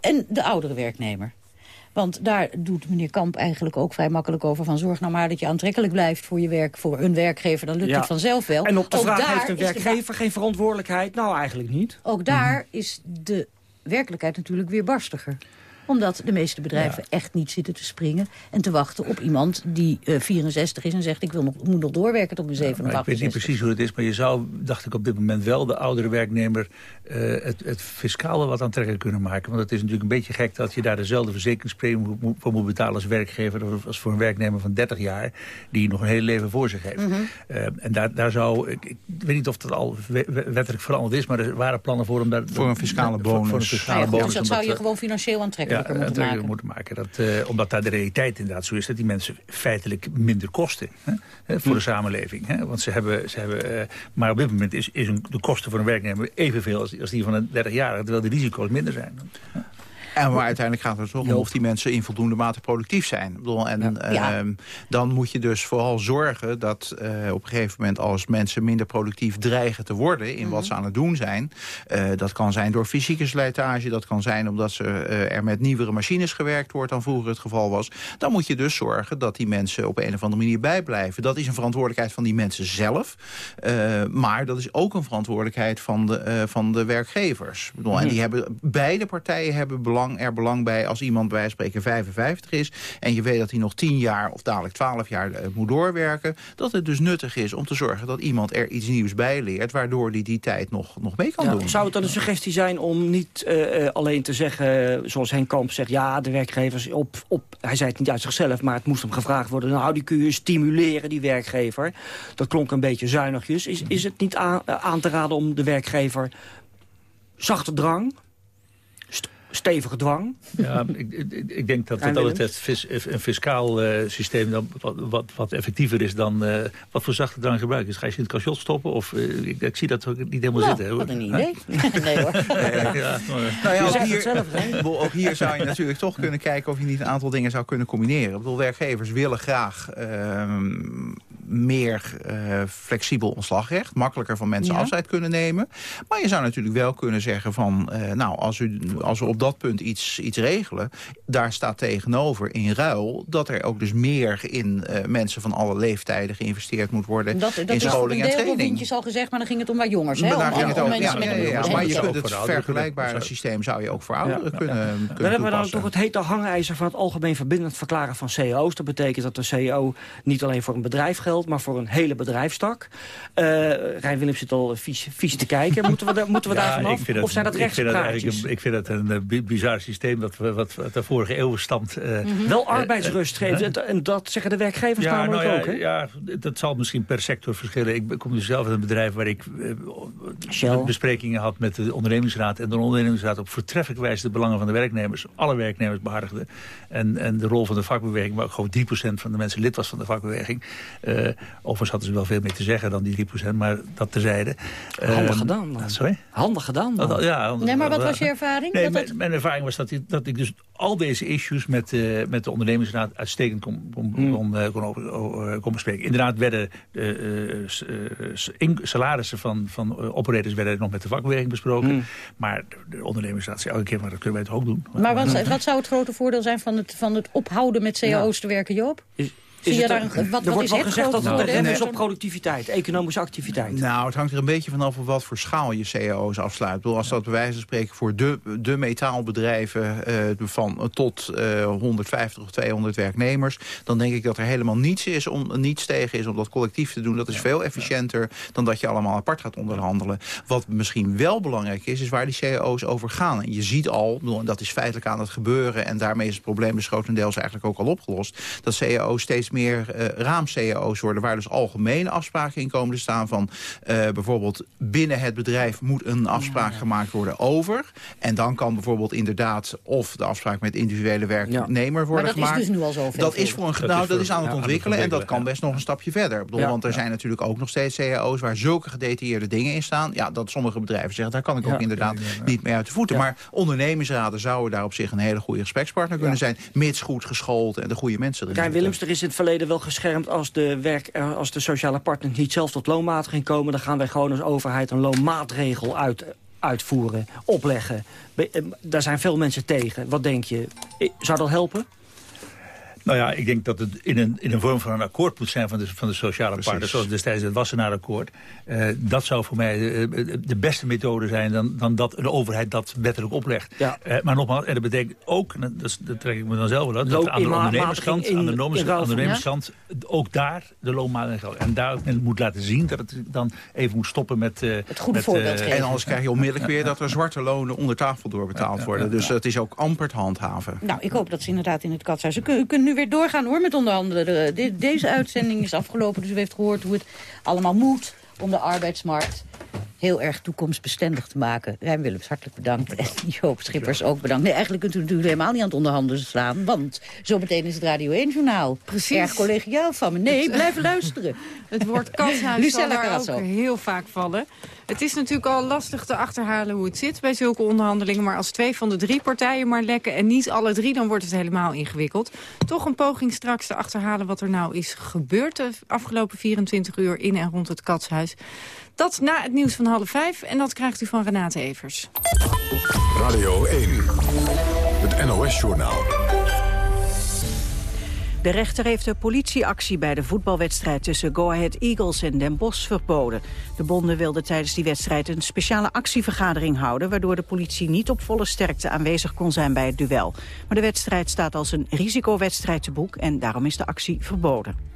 En de oudere werknemer. Want daar doet meneer Kamp eigenlijk ook vrij makkelijk over. Van zorg nou maar dat je aantrekkelijk blijft voor je werk, voor een werkgever. Dan lukt ja. het vanzelf wel. En op de ook vraag daar heeft een werkgever geen verantwoordelijkheid? Nou, eigenlijk niet. Ook daar mm. is de werkelijkheid natuurlijk weer barstiger. Omdat de meeste bedrijven echt niet zitten te springen... en te wachten op iemand die 64 is en zegt... ik wil nog, moet nog doorwerken tot mijn 67. ik weet niet precies hoe het is, maar je zou, dacht ik op dit moment wel... de oudere werknemer het, het fiscale wat aantrekkelijk kunnen maken. Want het is natuurlijk een beetje gek dat je daar dezelfde verzekeringspremie voor moet betalen als werkgever... als voor een werknemer van 30 jaar die nog een hele leven voor zich heeft. Mhm. en daar, daar zou, ik, ik, weet niet of dat al wettelijk veranderd is... maar er waren plannen voor om daar... Voor een fiscale bonus. Voor een fiscale bonus. Dus dat zou je gewoon financieel aantrekkelijker ja, moeten maken. moeten maken. Dat, uh, omdat daar de realiteit inderdaad zo is dat die mensen feitelijk minder kosten hè, voor de samenleving. Hè, want ze hebben, ze hebben, uh, maar op dit moment is, is een, de kosten voor een werknemer evenveel als, als die van een 30-jarige, terwijl de risico's minder zijn. En maar uiteindelijk gaat het om of die mensen in voldoende mate productief zijn. bedoel, en ehm, dan moet je dus vooral zorgen dat uh, op een gegeven moment... als mensen minder productief dreigen te worden in wat mhm. ze aan het doen zijn... Uh, dat kan zijn door fysieke slijtage, dat kan zijn omdat ze, uh, er met nieuwere machines gewerkt wordt... dan vroeger het geval was. Dan moet je dus zorgen dat die mensen op een of andere manier bijblijven. Dat is een verantwoordelijkheid van die mensen zelf. maar dat is ook een verantwoordelijkheid van de, van de werkgevers. Bedoel, En mhm. die hebben, beide partijen hebben belang er belang bij als iemand bij wijze spreken 55 is... en je weet dat hij nog 10 jaar of dadelijk 12 jaar uh, moet doorwerken... dat het dus nuttig is om te zorgen dat iemand er iets nieuws bij leert... waardoor hij die tijd nog, nog mee kan doen. Zou het dan een suggestie zijn om niet uh, alleen te zeggen... zoals Henk Kamp zegt, ja, de werkgevers op, op... hij zei het niet uit zichzelf, maar het moest hem gevraagd worden... nou, die kun je stimuleren, die werkgever. Dat klonk een beetje zuinigjes. Is, is het niet aan, aan te raden om de werkgever zachte drang stevige dwang. Ja, ik, ik, denk dat wat dat betreft een fiscaal uh, systeem dan wat, wat, wat, effectiever is dan uh, wat voor zachte dwang gebruiken is. Ga je in het cachot stoppen? Of, uh, ik, ik, zie dat ook niet helemaal nou, zitten. Wat een idee. nee hoor. ja, nou ja, ook, hier, zelf, ook hier zou je natuurlijk toch kunnen kijken of je niet een aantal dingen zou kunnen combineren. Ik bedoel, werkgevers willen graag ehm, meer flexibel ontslagrecht. Makkelijker van mensen ja. afscheid kunnen nemen. Maar je zou natuurlijk wel kunnen zeggen van, nou, als, u, als we op dat punt iets, iets regelen. Daar staat tegenover in ruil dat er ook dus meer in uh, mensen van alle leeftijden geïnvesteerd moet worden dat, dat in scholing en training. Dat is al gezegd, maar dan ging het om waar jongens. Hè? Maar daar ging het ook, ja, ja, ja, maar je kunt het vergelijkbare systeem zou je ook voor ouderen kunnen, kunnen Dan hebben we dan toch het hete hangijzer van het algemeen verbindend verklaren van CEO's. Dat betekent dat de CEO niet alleen voor een bedrijf geldt, maar voor een hele bedrijfstak. Uh, Rijn Willems zit al vies, vies te kijken. Moeten we, moeten we daar vanaf? Of zijn dat rechtspraatjes? Ik vind dat een bizar systeem dat, wat uit de vorige eeuw stamt. Uh, Wel arbeidsrust geeft. En dat zeggen de werkgevers ja, namelijk nou ook. Hè? Ja, dat zal misschien per sector verschillen. Ik kom dus zelf in een bedrijf waar ik besprekingen had met de ondernemingsraad. En de ondernemingsraad op voortreffelijk wijze de belangen van de werknemers, alle werknemers behartigde. En, en de rol van de vakbeweging, waar ook gewoon 3% van de mensen lid was van de vakbeweging. Uh, overigens hadden ze wel veel meer te zeggen dan die 3%, maar dat terzijde. Handig gedaan. Man. Sorry? Handig gedaan. Man. Ja, nee, maar wat was je ervaring? Nee, dat mijn ervaring was dat ik, dat ik dus al deze issues met, uh, met de ondernemingsraad uitstekend kon, kon, hmm. kon, uh, kon, kon, bespreken. Inderdaad werden de uh, salarissen van, van operators werden nog met de vakbeweging besproken. Hmm. Maar de, de ondernemingsraad zei elke keer, maar dat kunnen wij toch ook doen. Maar wat, wat zou het grote voordeel zijn van het, van het ophouden met cao's te werken, Joop? Daar, wat, er wordt wel gezegd dat het een rem is op productiviteit, economische activiteit. Nou, het hangt er een beetje vanaf op wat voor schaal je cao's afsluit. Ik bedoel, als dat bij wijze van spreken voor de, de metaalbedrijven uh, van tot uh, 150 of 200 werknemers... dan denk ik dat er helemaal niets, is om, niets tegen is om dat collectief te doen. Dat is veel efficiënter dan dat je allemaal apart gaat onderhandelen. Wat misschien wel belangrijk is, is waar die cao's over gaan. En je ziet al, bedoel, dat is feitelijk aan het gebeuren... en daarmee is het probleem dus grotendeels eigenlijk ook al opgelost... dat cao's steeds meer uh, raam-CAO's worden... waar dus algemene afspraken in komen te staan van... Uh, bijvoorbeeld binnen het bedrijf moet een afspraak gemaakt worden over. En dan kan bijvoorbeeld inderdaad of de afspraak met individuele werknemer worden maar dat gemaakt. is dus nu al zo Dat is voor een, nou, dat is aan het ontwikkelen en dat kan best nog een stapje verder. Bedoel, want er zijn natuurlijk ook nog steeds CAO's waar zulke gedetailleerde dingen in staan. Ja, dat sommige bedrijven zeggen, daar kan ik ook inderdaad niet meer uit de voeten. Maar ondernemingsraden zouden daar op zich een hele goede gesprekspartner kunnen zijn. Mits goed geschoold en de goede mensen erin. Kijk, Willems, er is het verleden wel geschermd als de, werk, eh, als de sociale partner niet zelf tot loonmatiging komen. Dan gaan wij gewoon als overheid een loonmaatregel uit, uitvoeren, opleggen. Eh, daar zijn veel mensen tegen. Wat denk je? Zou dat helpen? Nou ja, ik denk dat het in een, in een vorm van een akkoord moet zijn van de, van de sociale partners. Zoals destijds het Wassenaar-akkoord. Uh, dat zou voor mij de, de, beste methode zijn dan, dan dat een overheid dat wettelijk oplegt. Ja. Uh, maar nogmaals, en dat betekent ook, en dat, dat trek ik me dan zelf wel aan, dat aan de ondernemerskant, aan de ondernemerskant ook daar de loonmaat geldt. En daar moet laten zien dat het dan even moet stoppen met... Uh, het goede met, voorbeeld En anders krijg je onmiddellijk weer dat er zwarte lonen onder tafel doorbetaald worden. Dus het is ook amper te handhaven. Nou, ik hoop dat ze inderdaad in het katshuis... U kunt nu weer doorgaan hoor met onderhandelen. De, deze uitzending is afgelopen, dus u heeft gehoord hoe het allemaal moet om de arbeidsmarkt heel erg toekomstbestendig te maken. Rijn Willems, hartelijk bedankt. En Joop Schippers ook bedankt. Nee, eigenlijk kunt u natuurlijk helemaal niet aan het onderhandelen slaan. Want zometeen is het Radio 1-journaal. Precies. Erg collegiaal van me. Nee, blijven luisteren. Het woord katshuis zal daar ook heel vaak vallen. Het is natuurlijk al lastig te achterhalen hoe het zit bij zulke onderhandelingen. Maar als twee van de drie partijen maar lekken en niet alle drie... dan wordt het helemaal ingewikkeld. Toch een poging straks te achterhalen wat er nou is gebeurd... de afgelopen 24 uur in en rond het katshuis. Dat na het nieuws van half vijf en dat krijgt u van Renate Evers. Radio 1, het NOS-journaal. De rechter heeft de politieactie bij de voetbalwedstrijd tussen Go Ahead Eagles en Den Bosch verboden. De bonden wilden tijdens die wedstrijd een speciale actievergadering houden... waardoor de politie niet op volle sterkte aanwezig kon zijn bij het duel. Maar de wedstrijd staat als een risicowedstrijd te boek en daarom is de actie verboden.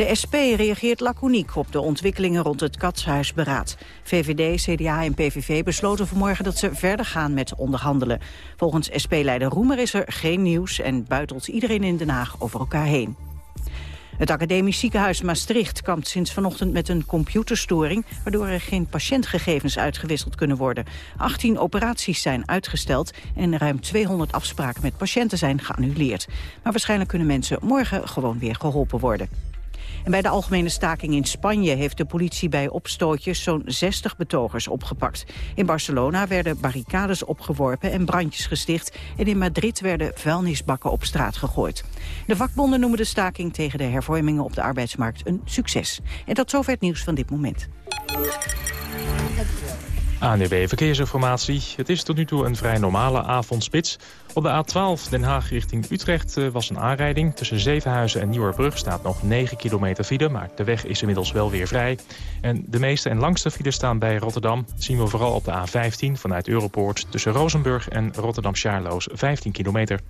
De SP reageert laconiek op de ontwikkelingen rond het Katshuisberaad. VVD, CDA en PVV besloten vanmorgen dat ze verder gaan met onderhandelen. Volgens SP-leider Roemer is er geen nieuws en buitelt iedereen in Den Haag over elkaar heen. Het academisch ziekenhuis Maastricht kampt sinds vanochtend met een computerstoring... waardoor er geen patiëntgegevens uitgewisseld kunnen worden. 18 operaties zijn uitgesteld en ruim 200 afspraken met patiënten zijn geannuleerd. Maar waarschijnlijk kunnen mensen morgen gewoon weer geholpen worden. En bij de algemene staking in Spanje heeft de politie bij opstootjes zo'n 60 betogers opgepakt. In Barcelona werden barricades opgeworpen en brandjes gesticht. En in Madrid werden vuilnisbakken op straat gegooid. De vakbonden noemen de staking tegen de hervormingen op de arbeidsmarkt een succes. En tot zover het nieuws van dit moment. ANUB Verkeersinformatie. Het is tot nu toe een vrij normale avondspits. Op de A12 Den Haag richting Utrecht eh, was een aanrijding. Tussen Zevenhuizen en Nieuwerbrug staat nog 9 kilometer file... maar de weg is inmiddels wel weer vrij. En de meeste en langste files staan bij Rotterdam. Dat zien we vooral op de A15 vanuit Europoort... tussen Rozenburg en Rotterdam-Charloes 15 kilometer.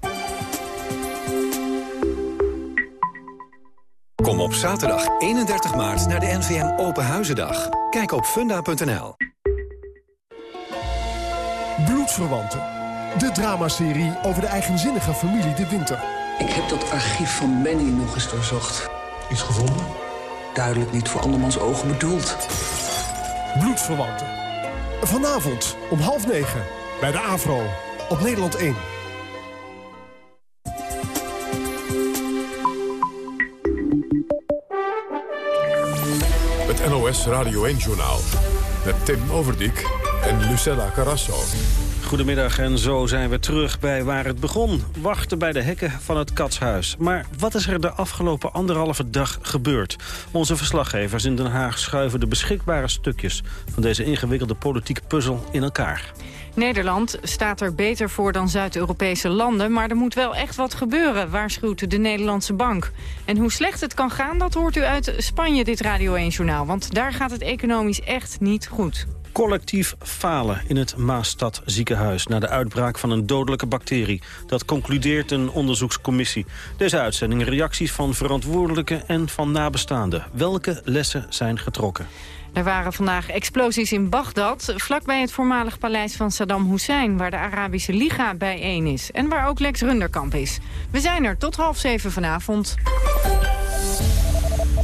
Kom op zaterdag 31 maart naar de NVM Open Huizendag. Kijk op funda.nl. Bloedverwanten. De dramaserie over de eigenzinnige familie De Winter. Ik heb dat archief van Benny nog eens doorzocht. Iets gevonden? Duidelijk niet voor andermans ogen bedoeld. Bloedverwanten. Vanavond om half negen bij de AVRO op Nederland 1. Het NOS Radio 1-journaal met Tim Overdijk en Lucella Carrasso. Goedemiddag en zo zijn we terug bij waar het begon. Wachten bij de hekken van het Katshuis. Maar wat is er de afgelopen anderhalve dag gebeurd? Onze verslaggevers in Den Haag schuiven de beschikbare stukjes... van deze ingewikkelde politieke puzzel in elkaar. Nederland staat er beter voor dan Zuid-Europese landen... maar er moet wel echt wat gebeuren, waarschuwt de Nederlandse bank. En hoe slecht het kan gaan, dat hoort u uit Spanje, dit Radio 1-journaal. Want daar gaat het economisch echt niet goed collectief falen in het Maastad ziekenhuis... na de uitbraak van een dodelijke bacterie. Dat concludeert een onderzoekscommissie. Deze uitzending reacties van verantwoordelijken en van nabestaanden. Welke lessen zijn getrokken? Er waren vandaag explosies in Bagdad, vlakbij het voormalig paleis van Saddam Hussein... waar de Arabische Liga bijeen is en waar ook Lex Runderkamp is. We zijn er tot half zeven vanavond.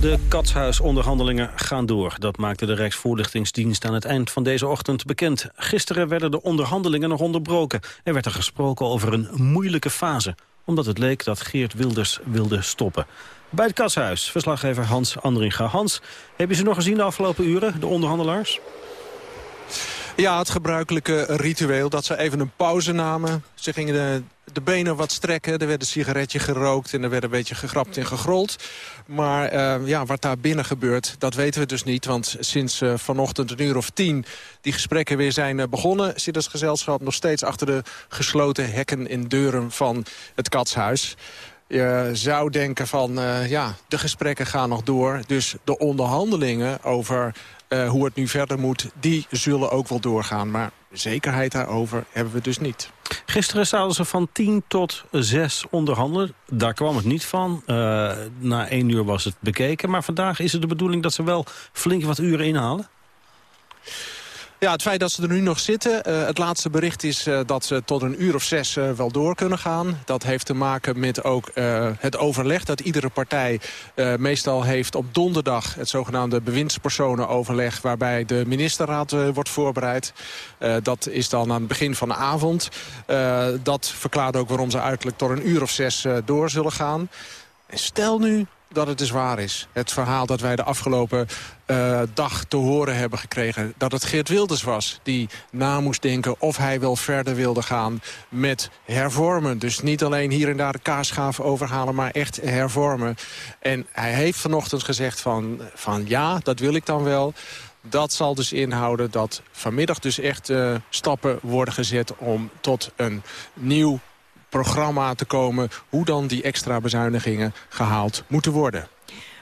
De katshuisonderhandelingen gaan door. Dat maakte de Rijksvoorlichtingsdienst aan het eind van deze ochtend bekend. Gisteren werden de onderhandelingen nog onderbroken. Er werd er gesproken over een moeilijke fase. Omdat het leek dat Geert Wilders wilde stoppen. Bij het katshuis, verslaggever Hans Andringa. Hans, heb je ze nog gezien de afgelopen uren, de onderhandelaars? Ja, het gebruikelijke ritueel dat ze even een pauze namen. Ze gingen de, de benen wat strekken, er werd een sigaretje gerookt... en er werd een beetje gegrapt en gegrold. Maar uh, ja, wat daar binnen gebeurt, dat weten we dus niet. Want sinds uh, vanochtend een uur of tien die gesprekken weer zijn uh, begonnen... zit het gezelschap nog steeds achter de gesloten hekken en deuren van het katshuis. Je zou denken van, ja, de gesprekken gaan nog door. Dus de onderhandelingen over uh, hoe het nu verder moet... die zullen ook wel doorgaan. Maar zekerheid daarover hebben we dus niet. Gisteren zouden ze van 10 tot 6 onderhandelen. Daar kwam het niet van. Uh, na één uur was het bekeken. Maar vandaag is het de bedoeling dat ze wel flink wat uren inhalen? Ja, het feit dat ze er nu nog zitten. Uh, het laatste bericht is uh, dat ze tot een uur of zes uh, wel door kunnen gaan. Dat heeft te maken met ook het overleg dat iedere partij meestal heeft op donderdag. Het zogenaamde bewindspersonenoverleg waarbij de ministerraad wordt voorbereid. dat is dan aan het begin van de avond. dat verklaart ook waarom ze uiterlijk tot een uur of zes door zullen gaan. En stel nu dat het dus waar is. Het verhaal dat wij de afgelopen uh, dag te horen hebben gekregen... dat het Geert Wilders was die na moest denken of hij wel verder wilde gaan met hervormen. Dus niet alleen hier en daar de kaasschaaf overhalen, maar echt hervormen. En hij heeft vanochtend gezegd van, van ja, dat wil ik dan wel... Dat zal dus inhouden dat vanmiddag dus echt uh, stappen worden gezet... om tot een nieuw programma te komen... hoe dan die extra bezuinigingen gehaald moeten worden.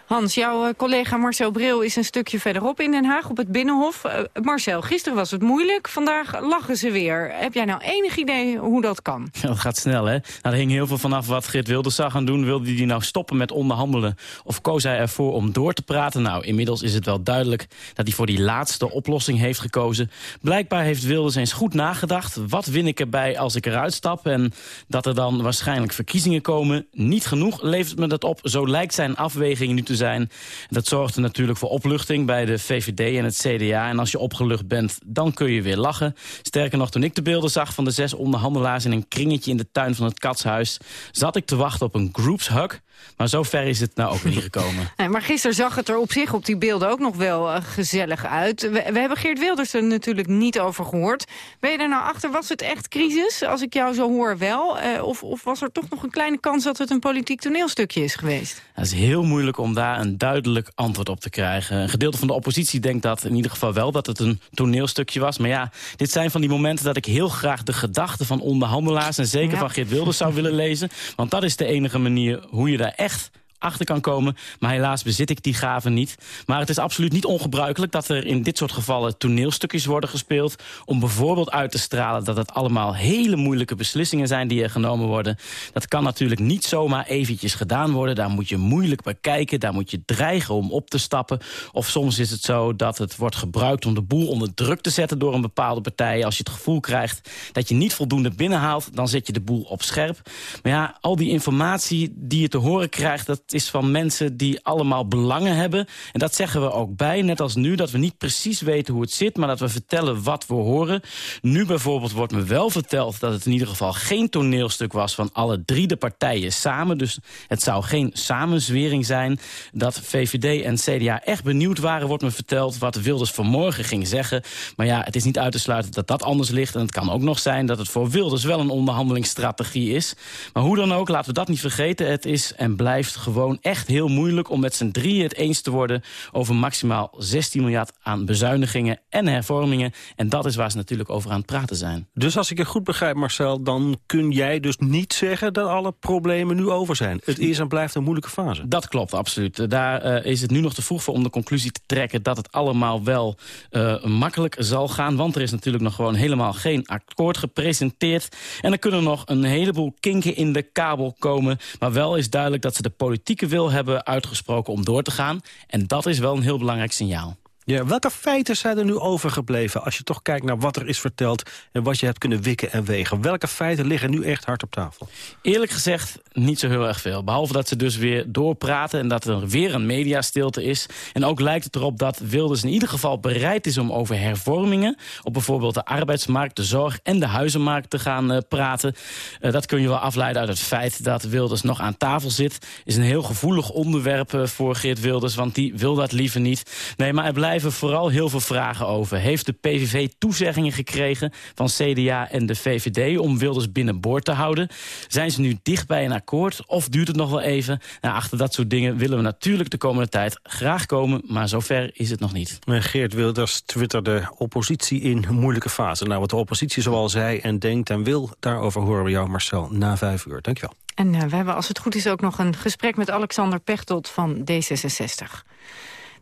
Hans, jouw eh, collega Marcel Bril is een stukje verderop in Den Haag op het Binnenhof. Uh, Marcel, gisteren was het moeilijk, vandaag lachen ze weer. Heb jij nou enig idee hoe dat kan? Dat gaat snel, hè? Nou, er hing heel veel vanaf wat Geert Wilders zou gaan doen. Wilde hij nou stoppen met onderhandelen? Of koos hij ervoor om door te praten? Nou, inmiddels is het wel duidelijk dat hij voor die laatste oplossing heeft gekozen. Blijkbaar heeft Wilders eens goed nagedacht. Wat win ik erbij als ik eruit stap? En dat er dan waarschijnlijk verkiezingen komen. Niet genoeg levert me dat op. Zo lijkt zijn afweging nu te zijn. Dat zorgde natuurlijk voor opluchting bij de VVD en het CDA. En als je opgelucht bent, dan kun je weer lachen. Sterker nog, toen ik de beelden zag van de zes onderhandelaars... in een kringetje in de tuin van het katshuis... zat ik te wachten op een groupshug maar zo ver is het nou ook niet gekomen. Nee, maar gisteren zag het er op zich op die beelden ook nog wel uh, gezellig uit. We, we, hebben Geert Wilders er natuurlijk niet over gehoord. Ben je er nou achter, was het echt crisis? Als ik jou zo hoor wel. Uh, of, of, was er toch nog een kleine kans dat het een politiek toneelstukje is geweest? Het is heel moeilijk om daar een duidelijk antwoord op te krijgen. Een gedeelte van de oppositie denkt dat in ieder geval wel dat het een toneelstukje was. Maar ja, dit zijn van die momenten dat ik heel graag de gedachten van onderhandelaars... en zeker ja. van Geert Wilders zou willen lezen. Want dat is de enige manier hoe je daar echt achter kan komen. Maar helaas bezit ik die gave niet. Maar het is absoluut niet ongebruikelijk dat er in dit soort gevallen toneelstukjes worden gespeeld. Om bijvoorbeeld uit te stralen dat het allemaal hele moeilijke beslissingen zijn die er genomen worden. Dat kan natuurlijk niet zomaar eventjes gedaan worden. Daar moet je moeilijk bekijken. Daar moet je dreigen om op te stappen. Of soms is het zo dat het wordt gebruikt om de boel onder druk te zetten door een bepaalde partij. Als je het gevoel krijgt dat je niet voldoende binnenhaalt, dan zet je de boel op scherp. Maar ja, al die informatie die je te horen krijgt, dat is van mensen die allemaal belangen hebben. En dat zeggen we ook bij, net als nu, dat we niet precies weten hoe het zit... maar dat we vertellen wat we horen. Nu bijvoorbeeld wordt me wel verteld dat het in ieder geval geen toneelstuk was... van alle drie de partijen samen. Dus het zou geen samenzwering zijn. Dat VVD en CDA echt benieuwd waren, wordt me verteld... wat Wilders vanmorgen ging zeggen. Maar ja, het is niet uit te sluiten dat dat anders ligt. En het kan ook nog zijn dat het voor Wilders wel een onderhandelingsstrategie is. Maar hoe dan ook, laten we dat niet vergeten. Het is en blijft gewoon gewoon echt heel moeilijk om met z'n drieën het eens te worden... over maximaal 16 miljard aan bezuinigingen en hervormingen. En dat is waar ze natuurlijk over aan het praten zijn. Dus als ik het goed begrijp, Marcel, dan kun jij dus niet zeggen... dat alle problemen nu over zijn. Het is en blijft een moeilijke fase. Dat klopt, absoluut. Daar uh, is het nu nog te vroeg voor om de conclusie te trekken... dat het allemaal wel uh, makkelijk zal gaan. Want er is natuurlijk nog gewoon helemaal geen akkoord gepresenteerd. En er kunnen nog een heleboel kinken in de kabel komen. Maar wel is duidelijk dat ze de politiek wil hebben uitgesproken om door te gaan. En dat is wel een heel belangrijk signaal. Ja, welke feiten zijn er nu overgebleven als je toch kijkt naar wat er is verteld... en wat je hebt kunnen wikken en wegen? Welke feiten liggen nu echt hard op tafel? Eerlijk gezegd niet zo heel erg veel. Behalve dat ze dus weer doorpraten en dat er weer een mediastilte is. En ook lijkt het erop dat Wilders in ieder geval bereid is om over hervormingen... op bijvoorbeeld de arbeidsmarkt, de zorg en de huizenmarkt te gaan uh, praten. Uh, dat kun je wel afleiden uit het feit dat Wilders nog aan tafel zit. Is een heel gevoelig onderwerp uh, voor Geert Wilders, want die wil dat liever niet. Nee, maar er blijft blijven vooral heel veel vragen over. Heeft de PVV toezeggingen gekregen van CDA en de VVD... om Wilders binnenboord te houden? Zijn ze nu dicht bij een akkoord of duurt het nog wel even? Nou, achter dat soort dingen willen we natuurlijk de komende tijd graag komen... maar zover is het nog niet. Geert Wilders twitterde oppositie in moeilijke fase. Nou, wat de oppositie zoal zei en denkt en wil... daarover horen we jou, Marcel, na vijf uur. Dankjewel. En we hebben als het goed is ook nog een gesprek met Alexander Pechtold van D66.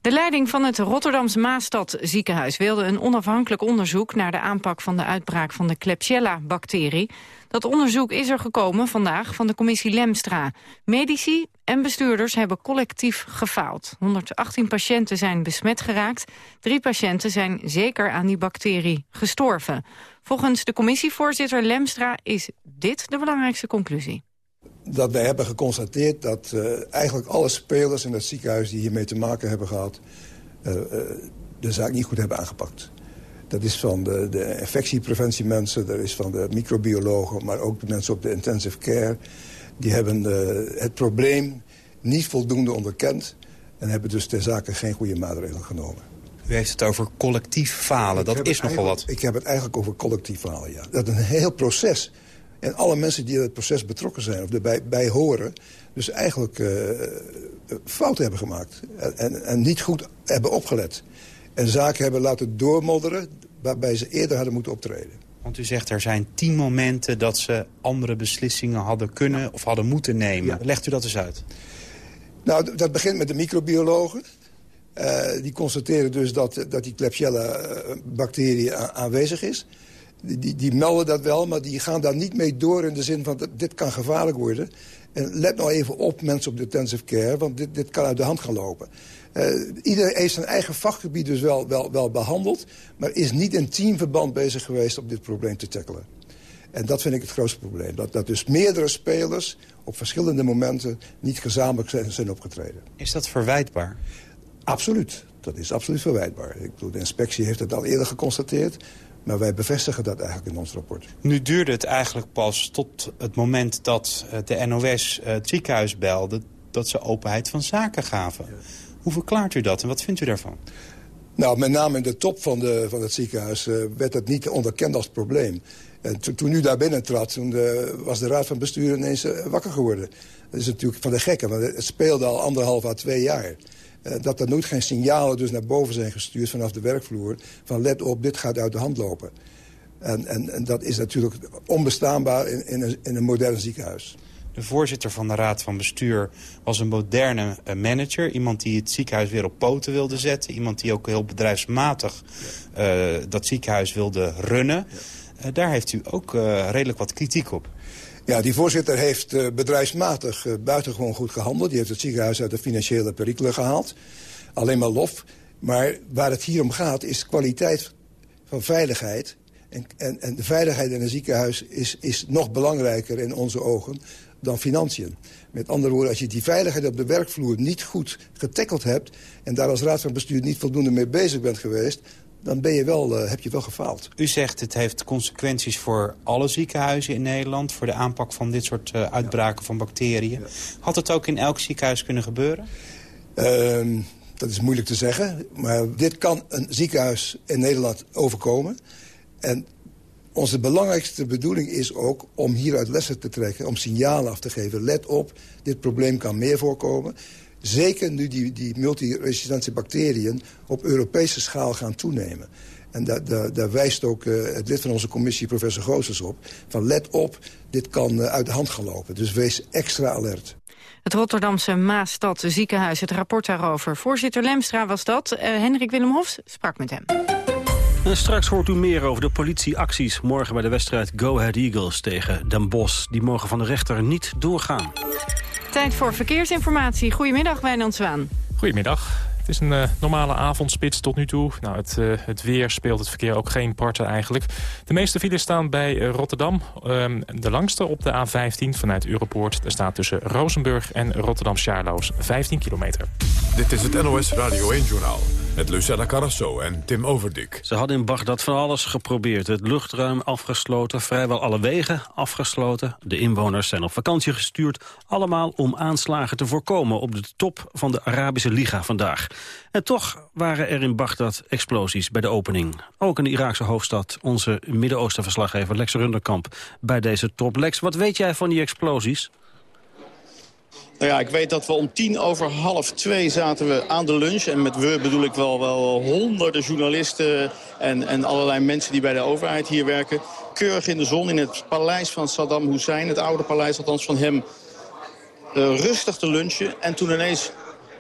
De leiding van het Rotterdamse Maastad ziekenhuis wilde een onafhankelijk onderzoek naar de aanpak van de uitbraak van de Klebsiella-bacterie. Dat onderzoek is er gekomen vandaag van de commissie Lemstra. Medici en bestuurders hebben collectief gefaald. 118 patiënten zijn besmet geraakt. Drie patiënten zijn zeker aan die bacterie gestorven. Volgens de commissievoorzitter Lemstra is dit de belangrijkste conclusie dat wij hebben geconstateerd dat uh, eigenlijk alle spelers in het ziekenhuis... die hiermee te maken hebben gehad, uh, uh, de zaak niet goed hebben aangepakt. Dat is van de, de infectiepreventiemensen, dat is van de microbiologen... maar ook de mensen op de intensive care. Die hebben het probleem niet voldoende onderkend... en hebben dus ter zake geen goede maatregelen genomen. U heeft het over collectief falen, dat is nogal wat. Ik heb het eigenlijk over collectief falen, ja. Dat is een heel proces en alle mensen die in het proces betrokken zijn of erbij bij horen... dus eigenlijk uh, fouten hebben gemaakt. En, en, niet goed hebben opgelet. En zaken hebben laten doormodderen waarbij ze eerder hadden moeten optreden. Want u zegt er zijn tien momenten dat ze andere beslissingen hadden kunnen of hadden moeten nemen. Legt u dat eens uit? Nou, dat begint met de microbiologen. Uh, die constateren dus dat, dat die Klebsiella-bacterie aanwezig is die, die melden dat wel, maar die gaan daar niet mee door... in de zin van, dit kan gevaarlijk worden. En let nou even op, mensen op de intensive care... want dit, dit kan uit de hand gaan lopen. Uh, iedereen heeft zijn eigen vakgebied dus wel, wel, wel behandeld... maar is niet in teamverband bezig geweest om dit probleem te tackelen. En dat vind ik het grootste probleem. Dat, dat dus meerdere spelers op verschillende momenten niet gezamenlijk zijn, zijn opgetreden. Is dat verwijtbaar? Absoluut. Dat is absoluut verwijtbaar. Ik bedoel, de inspectie heeft het al eerder geconstateerd. Maar wij bevestigen dat eigenlijk in ons rapport. Nu duurde het eigenlijk pas tot het moment dat eh, de NOS eh, het ziekenhuis belde... dat ze openheid van zaken gaven. Hoe verklaart u dat en wat vindt u daarvan? Nou, met name in de top van, de, van het ziekenhuis uh, werd het niet onderkend als probleem. En toen u daar binnen trad, toen was de raad van bestuur ineens wakker geworden. Dat is natuurlijk van de gekken, want het speelde al anderhalf à twee jaar. Eh, dat er nooit geen signalen dus naar boven zijn gestuurd vanaf de werkvloer... van let op, dit gaat uit de hand lopen. En, en, en dat is natuurlijk onbestaanbaar in, in, een, in een modern ziekenhuis. De voorzitter van de raad van bestuur was een moderne eh, manager. Iemand die het ziekenhuis weer op poten wilde zetten. Iemand die ook heel bedrijfsmatig uh, dat ziekenhuis wilde runnen. Ja. Uh, daar heeft u ook redelijk wat kritiek op. Ja, die voorzitter heeft uh, bedrijfsmatig uh, buitengewoon goed gehandeld. Die heeft het ziekenhuis uit de financiële perikelen gehaald. Alleen maar lof. Maar waar het hier om gaat is kwaliteit van veiligheid. En, en, en de veiligheid in een ziekenhuis is, is nog belangrijker in onze ogen dan financiën. Met andere woorden, als je die veiligheid op de werkvloer niet goed getackeld hebt... en daar als raad van bestuur niet voldoende mee bezig bent geweest dan ben je wel, uh, heb je wel gefaald. U zegt het heeft consequenties voor alle ziekenhuizen in Nederland... voor de aanpak van dit soort uh, uitbraken van bacteriën. Had het ook in elk ziekenhuis kunnen gebeuren? Uh, dat is moeilijk te zeggen. Maar dit kan een ziekenhuis in Nederland overkomen. En onze belangrijkste bedoeling is ook om hieruit lessen te trekken... om signalen af te geven. Let op, dit probleem kan meer voorkomen. Zeker nu die, die multiresistente bacteriën op Europese schaal gaan toenemen. En daar, daar, daar wijst ook uh, het lid van onze commissie, professor Goossens, op. Van let op, dit kan uh, uit de hand gaan lopen. Dus wees extra alert. Het Rotterdamse Maastad ziekenhuis, het rapport daarover. Voorzitter Lemstra was dat. Uh, Hendrik Willem Hofs sprak met hem. En straks hoort u meer over de politieacties morgen bij de wedstrijd Go Ahead Eagles tegen Den Bosch. Die mogen van de rechter niet doorgaan. Tijd voor verkeersinformatie. Goedemiddag, Wijnand Zwaan. Goedemiddag. Het is een uh, normale avondspits tot nu toe. Nou, het, uh, het weer speelt het verkeer ook geen parten eigenlijk. De meeste files staan bij uh, Rotterdam. Um, de langste op de A15 vanuit Europoort. Er staat tussen Rozenburg en Rotterdam-Charloes 15 kilometer. Dit is het NOS Radio 1-journaal met Lucella Carrasso en Tim Overdik. Ze hadden in Bagdad van alles geprobeerd. Het luchtruim afgesloten, vrijwel alle wegen afgesloten. De inwoners zijn op vakantie gestuurd. Allemaal om aanslagen te voorkomen op de top van de Arabische Liga vandaag. En toch waren er in Bagdad explosies bij de opening. Ook in de Iraakse hoofdstad. Onze Midden-Oosten-verslaggever Lex Runderkamp bij deze top. Lex, wat weet jij van die explosies? Nou ja, ik weet dat we om tien over half twee zaten we aan de lunch. En met we bedoel ik wel, wel honderden journalisten en, en allerlei mensen die bij de overheid hier werken. keurig in de zon in het paleis van Saddam Hussein. Het oude paleis althans van hem. Uh, rustig te lunchen. En toen ineens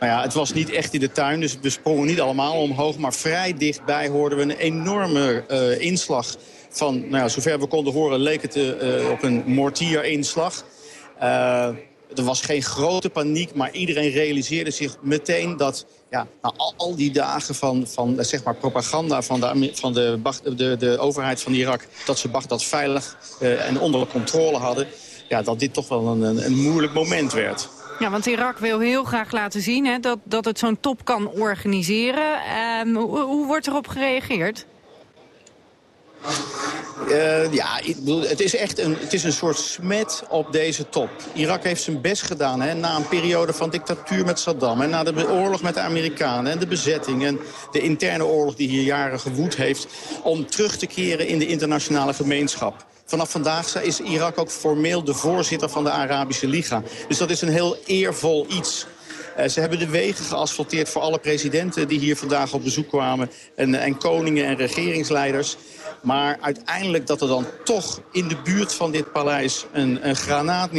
nou ja, het was niet echt in de tuin, dus we sprongen niet allemaal omhoog. Maar vrij dichtbij hoorden we een enorme uh, inslag van... Nou ja, zover we konden horen leek het uh, op een mortierinslag. Uh, er was geen grote paniek, maar iedereen realiseerde zich meteen dat... Ja, na al, die dagen van, van zeg maar propaganda van, de, van de, de, overheid van Irak... dat ze Bagdad veilig en onder controle hadden... Ja, dat dit toch wel een, een, moeilijk moment werd. Ja, want Irak wil heel graag laten zien hè, dat, dat het zo'n top kan organiseren. Um, hoe, hoe wordt erop gereageerd? Uh, ja, ik bedoel, het is echt een, het is een soort smet op deze top. Irak heeft zijn best gedaan hè, na een periode van dictatuur met Saddam... en na de oorlog met de Amerikanen en de bezetting... en de interne oorlog die hier jaren gewoed heeft... om terug te keren in de internationale gemeenschap. Vanaf vandaag is Irak ook formeel de voorzitter van de Arabische Liga. Dus dat is een heel eervol iets. Uh, ze hebben de wegen geasfalteerd voor alle presidenten die hier vandaag op bezoek kwamen. En, en koningen en regeringsleiders. Maar uiteindelijk dat er dan toch in de buurt van dit paleis een, een granaat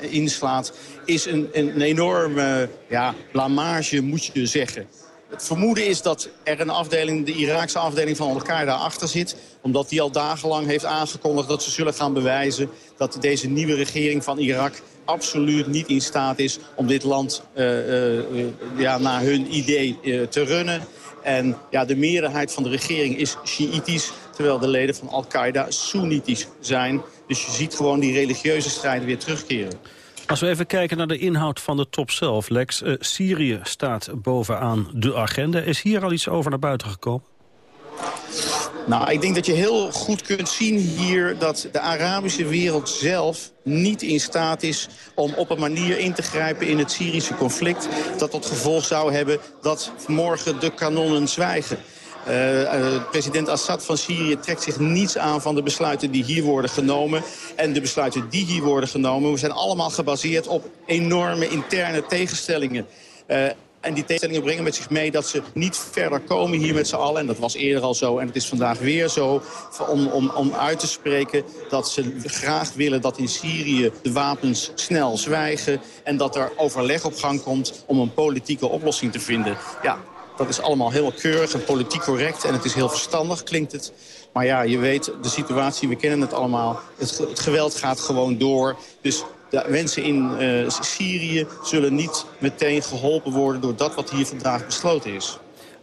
inslaat... is een, een enorme ja, blamage, moet je zeggen. Het vermoeden is dat er een afdeling, de Iraakse afdeling van Al-Qaeda achter zit. Omdat die al dagenlang heeft aangekondigd dat ze zullen gaan bewijzen... dat deze nieuwe regering van Irak absoluut niet in staat is om dit land uh, uh, ja, naar hun idee uh, te runnen. En ja, de meerderheid van de regering is Shiïtisch, terwijl de leden van Al-Qaeda Soenitisch zijn. Dus je ziet gewoon die religieuze strijd weer terugkeren. Als we even kijken naar de inhoud van de top zelf, Lex. Uh, Syrië staat bovenaan de agenda. Is hier al iets over naar buiten gekomen? Nou, ik denk dat je heel goed kunt zien hier dat de Arabische wereld zelf niet in staat is om op een manier in te grijpen in het Syrische conflict. Dat tot gevolg zou hebben dat morgen de kanonnen zwijgen. Uh, uh, president Assad van Syrië trekt zich niets aan van de besluiten die hier worden genomen. En de besluiten die hier worden genomen zijn allemaal gebaseerd op enorme interne tegenstellingen. Uh, en die tegenstellingen brengen met zich mee dat ze niet verder komen hier met z'n allen. En dat was eerder al zo en het is vandaag weer zo. Om, om, om uit te spreken dat ze graag willen dat in Syrië de wapens snel zwijgen. En dat er overleg op gang komt om een politieke oplossing te vinden. Ja, dat is allemaal heel keurig en politiek correct en het is heel verstandig, klinkt het. Maar ja, je weet de situatie, we kennen het allemaal. Het, geweld gaat gewoon door. Dus de mensen in uh, Syrië zullen niet meteen geholpen worden... door dat wat hier vandaag besloten is.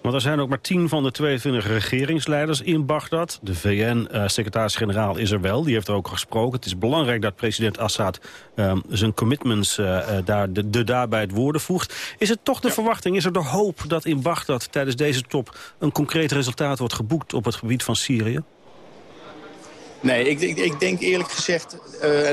Want er zijn ook maar tien van de 22 regeringsleiders in Bagdad. De VN-secretaris-generaal is er wel, die heeft er ook gesproken. Het is belangrijk dat president Assad um, zijn commitments uh, daar, de, de daarbij het woorden voegt. Is het toch de verwachting, is er de hoop dat in Bagdad tijdens deze top... een concreet resultaat wordt geboekt op het gebied van Syrië? Nee, ik, ik, ik, denk eerlijk gezegd... Uh,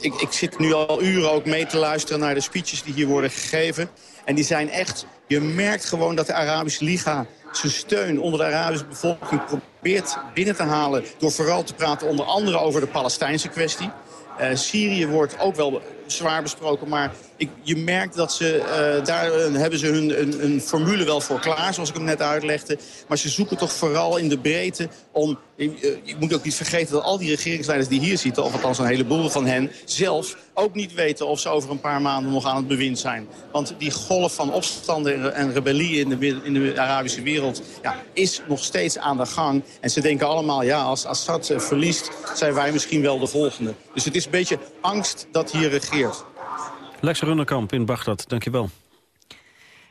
ik, ik zit nu al uren ook mee te luisteren naar de speeches die hier worden gegeven. En die zijn echt... Je merkt gewoon dat de Arabische Liga zijn steun onder de Arabische bevolking probeert binnen te halen... door vooral te praten onder andere over de Palestijnse kwestie. Uh, Syrië wordt ook wel zwaar besproken, maar ik, je merkt dat ze, uh, daar uh, hebben ze hun een, formule wel voor klaar, zoals ik hem net uitlegde. Maar ze zoeken toch vooral in de breedte om... Uh, ik moet ook niet vergeten dat al die regeringsleiders die hier zitten... of althans een heleboel van hen, zelf ook niet weten of ze over een paar maanden nog aan het bewind zijn. Want die golf van opstanden en rebellieën in de, in de Arabische wereld... Ja, is nog steeds aan de gang. En ze denken allemaal, ja, als Assad verliest, zijn wij misschien wel de volgende. Dus het is een beetje angst dat hier regeert. Lex Runderkamp in Bagdad, dankjewel.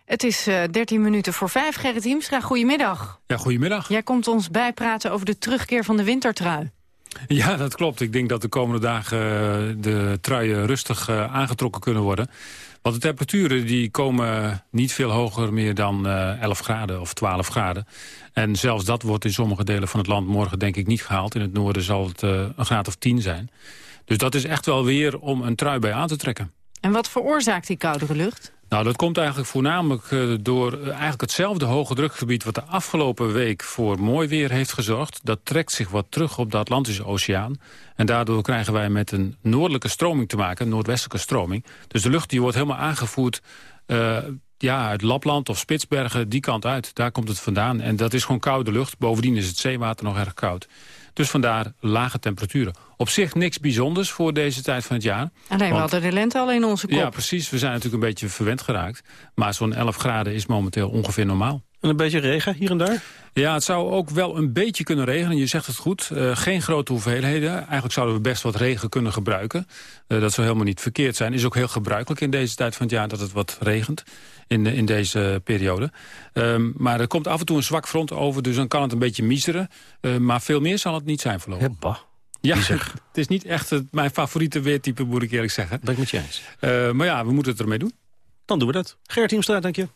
Het is uh, 13 minuten voor vijf. Gerrit Hiemstra, goedemiddag. Ja, goedemiddag. Jij komt ons bijpraten over de terugkeer van de wintertrui. Ja, dat klopt. Ik denk dat de komende dagen eh, de truien rustig uh, aangetrokken kunnen worden. Want de temperaturen die komen niet veel hoger meer dan uh, eh, 11 graden of 12 graden. En zelfs dat wordt in sommige delen van het land morgen denk ik niet gehaald. In het noorden zal het een graad of 10 zijn. Dus dat is echt wel weer om een trui bij aan te trekken. En wat veroorzaakt die koudere lucht? Nou, dat komt eigenlijk voornamelijk uh, door uh, eigenlijk hetzelfde hoge drukgebied... wat de afgelopen week voor mooi weer heeft gezorgd. Dat trekt zich wat terug op de Atlantische Oceaan. En daardoor krijgen wij met een noordelijke stroming te maken, een noordwestelijke stroming. Dus de lucht die wordt helemaal aangevoerd uh, ja, uit Lapland of Spitsbergen, die kant uit. Daar komt het vandaan. En dat is gewoon koude lucht. Bovendien is het zeewater nog erg koud. Dus vandaar lage temperaturen. Op zich niks bijzonders voor deze tijd van het jaar. Alleen we hadden de lente al in onze kop. Ja, precies. We zijn natuurlijk een beetje verwend geraakt. Maar zo'n 11 graden is momenteel ongeveer normaal. En een beetje regen hier en daar? Ja, het zou ook wel een beetje kunnen regenen. Je zegt het goed. Uh, geen grote hoeveelheden. Eigenlijk zouden we best wat regen kunnen gebruiken. Uh, dat zou helemaal niet verkeerd zijn. Is ook heel gebruikelijk in deze tijd van het jaar dat het wat regent. In, in deze periode. Um, maar er komt af en toe een zwak front over. Dus dan kan het een beetje miseren. Uh, maar veel meer zal het niet zijn voorlopig. Heppa. Ja, het is niet echt het, mijn favoriete weertype, moet ik eerlijk zeggen. Dat met je eens. maar ja, we moeten het ermee doen. Dan doen we dat. Gerrit Hiemstra, dank je.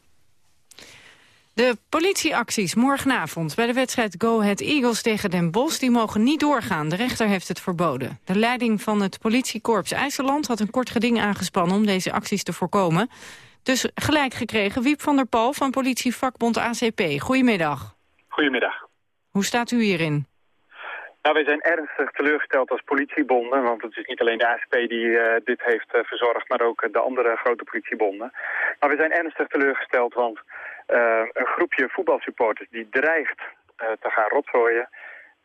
De politieacties morgenavond bij de wedstrijd Go Ahead Eagles tegen Den Bosch... die mogen niet doorgaan. De rechter heeft het verboden. De leiding van het politiekorps IJsseland had een kort geding aangespannen... om deze acties te voorkomen. Dus gelijk gekregen Wiep van der Pal van politievakbond ACP. Goedemiddag. Goedemiddag. Hoe staat u hierin? Nou, wij zijn ernstig teleurgesteld als politiebonden, want het is niet alleen de ASP die uh, dit heeft uh, verzorgd, maar ook uh, de andere grote politiebonden. Maar we zijn ernstig teleurgesteld, want een groepje voetbalsupporters die dreigt te gaan rotzooien,